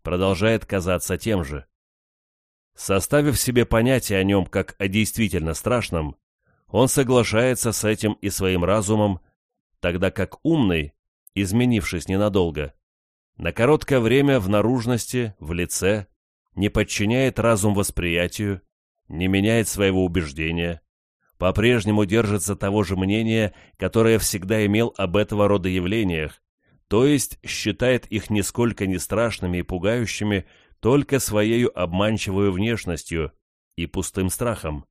продолжает казаться тем же. Составив себе понятие о нем как о действительно страшном, он соглашается с этим и своим разумом, тогда как умный, изменившись ненадолго, на короткое время в наружности, в лице, не подчиняет разум восприятию, не меняет своего убеждения, по-прежнему держится того же мнения, которое всегда имел об этого рода явлениях, то есть считает их нисколько не страшными и пугающими только своей обманчивой внешностью и пустым страхом.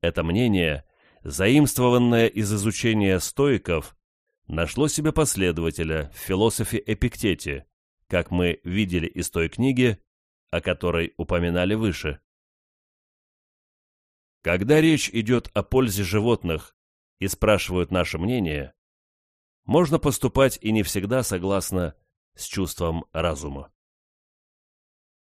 Это мнение заимствованное из изучения стоиков, нашло себе последователя в философе Эпиктете, как мы видели из той книги, о которой упоминали выше. Когда речь идет о пользе животных и спрашивают наше мнение, можно поступать и не всегда согласно с чувством разума.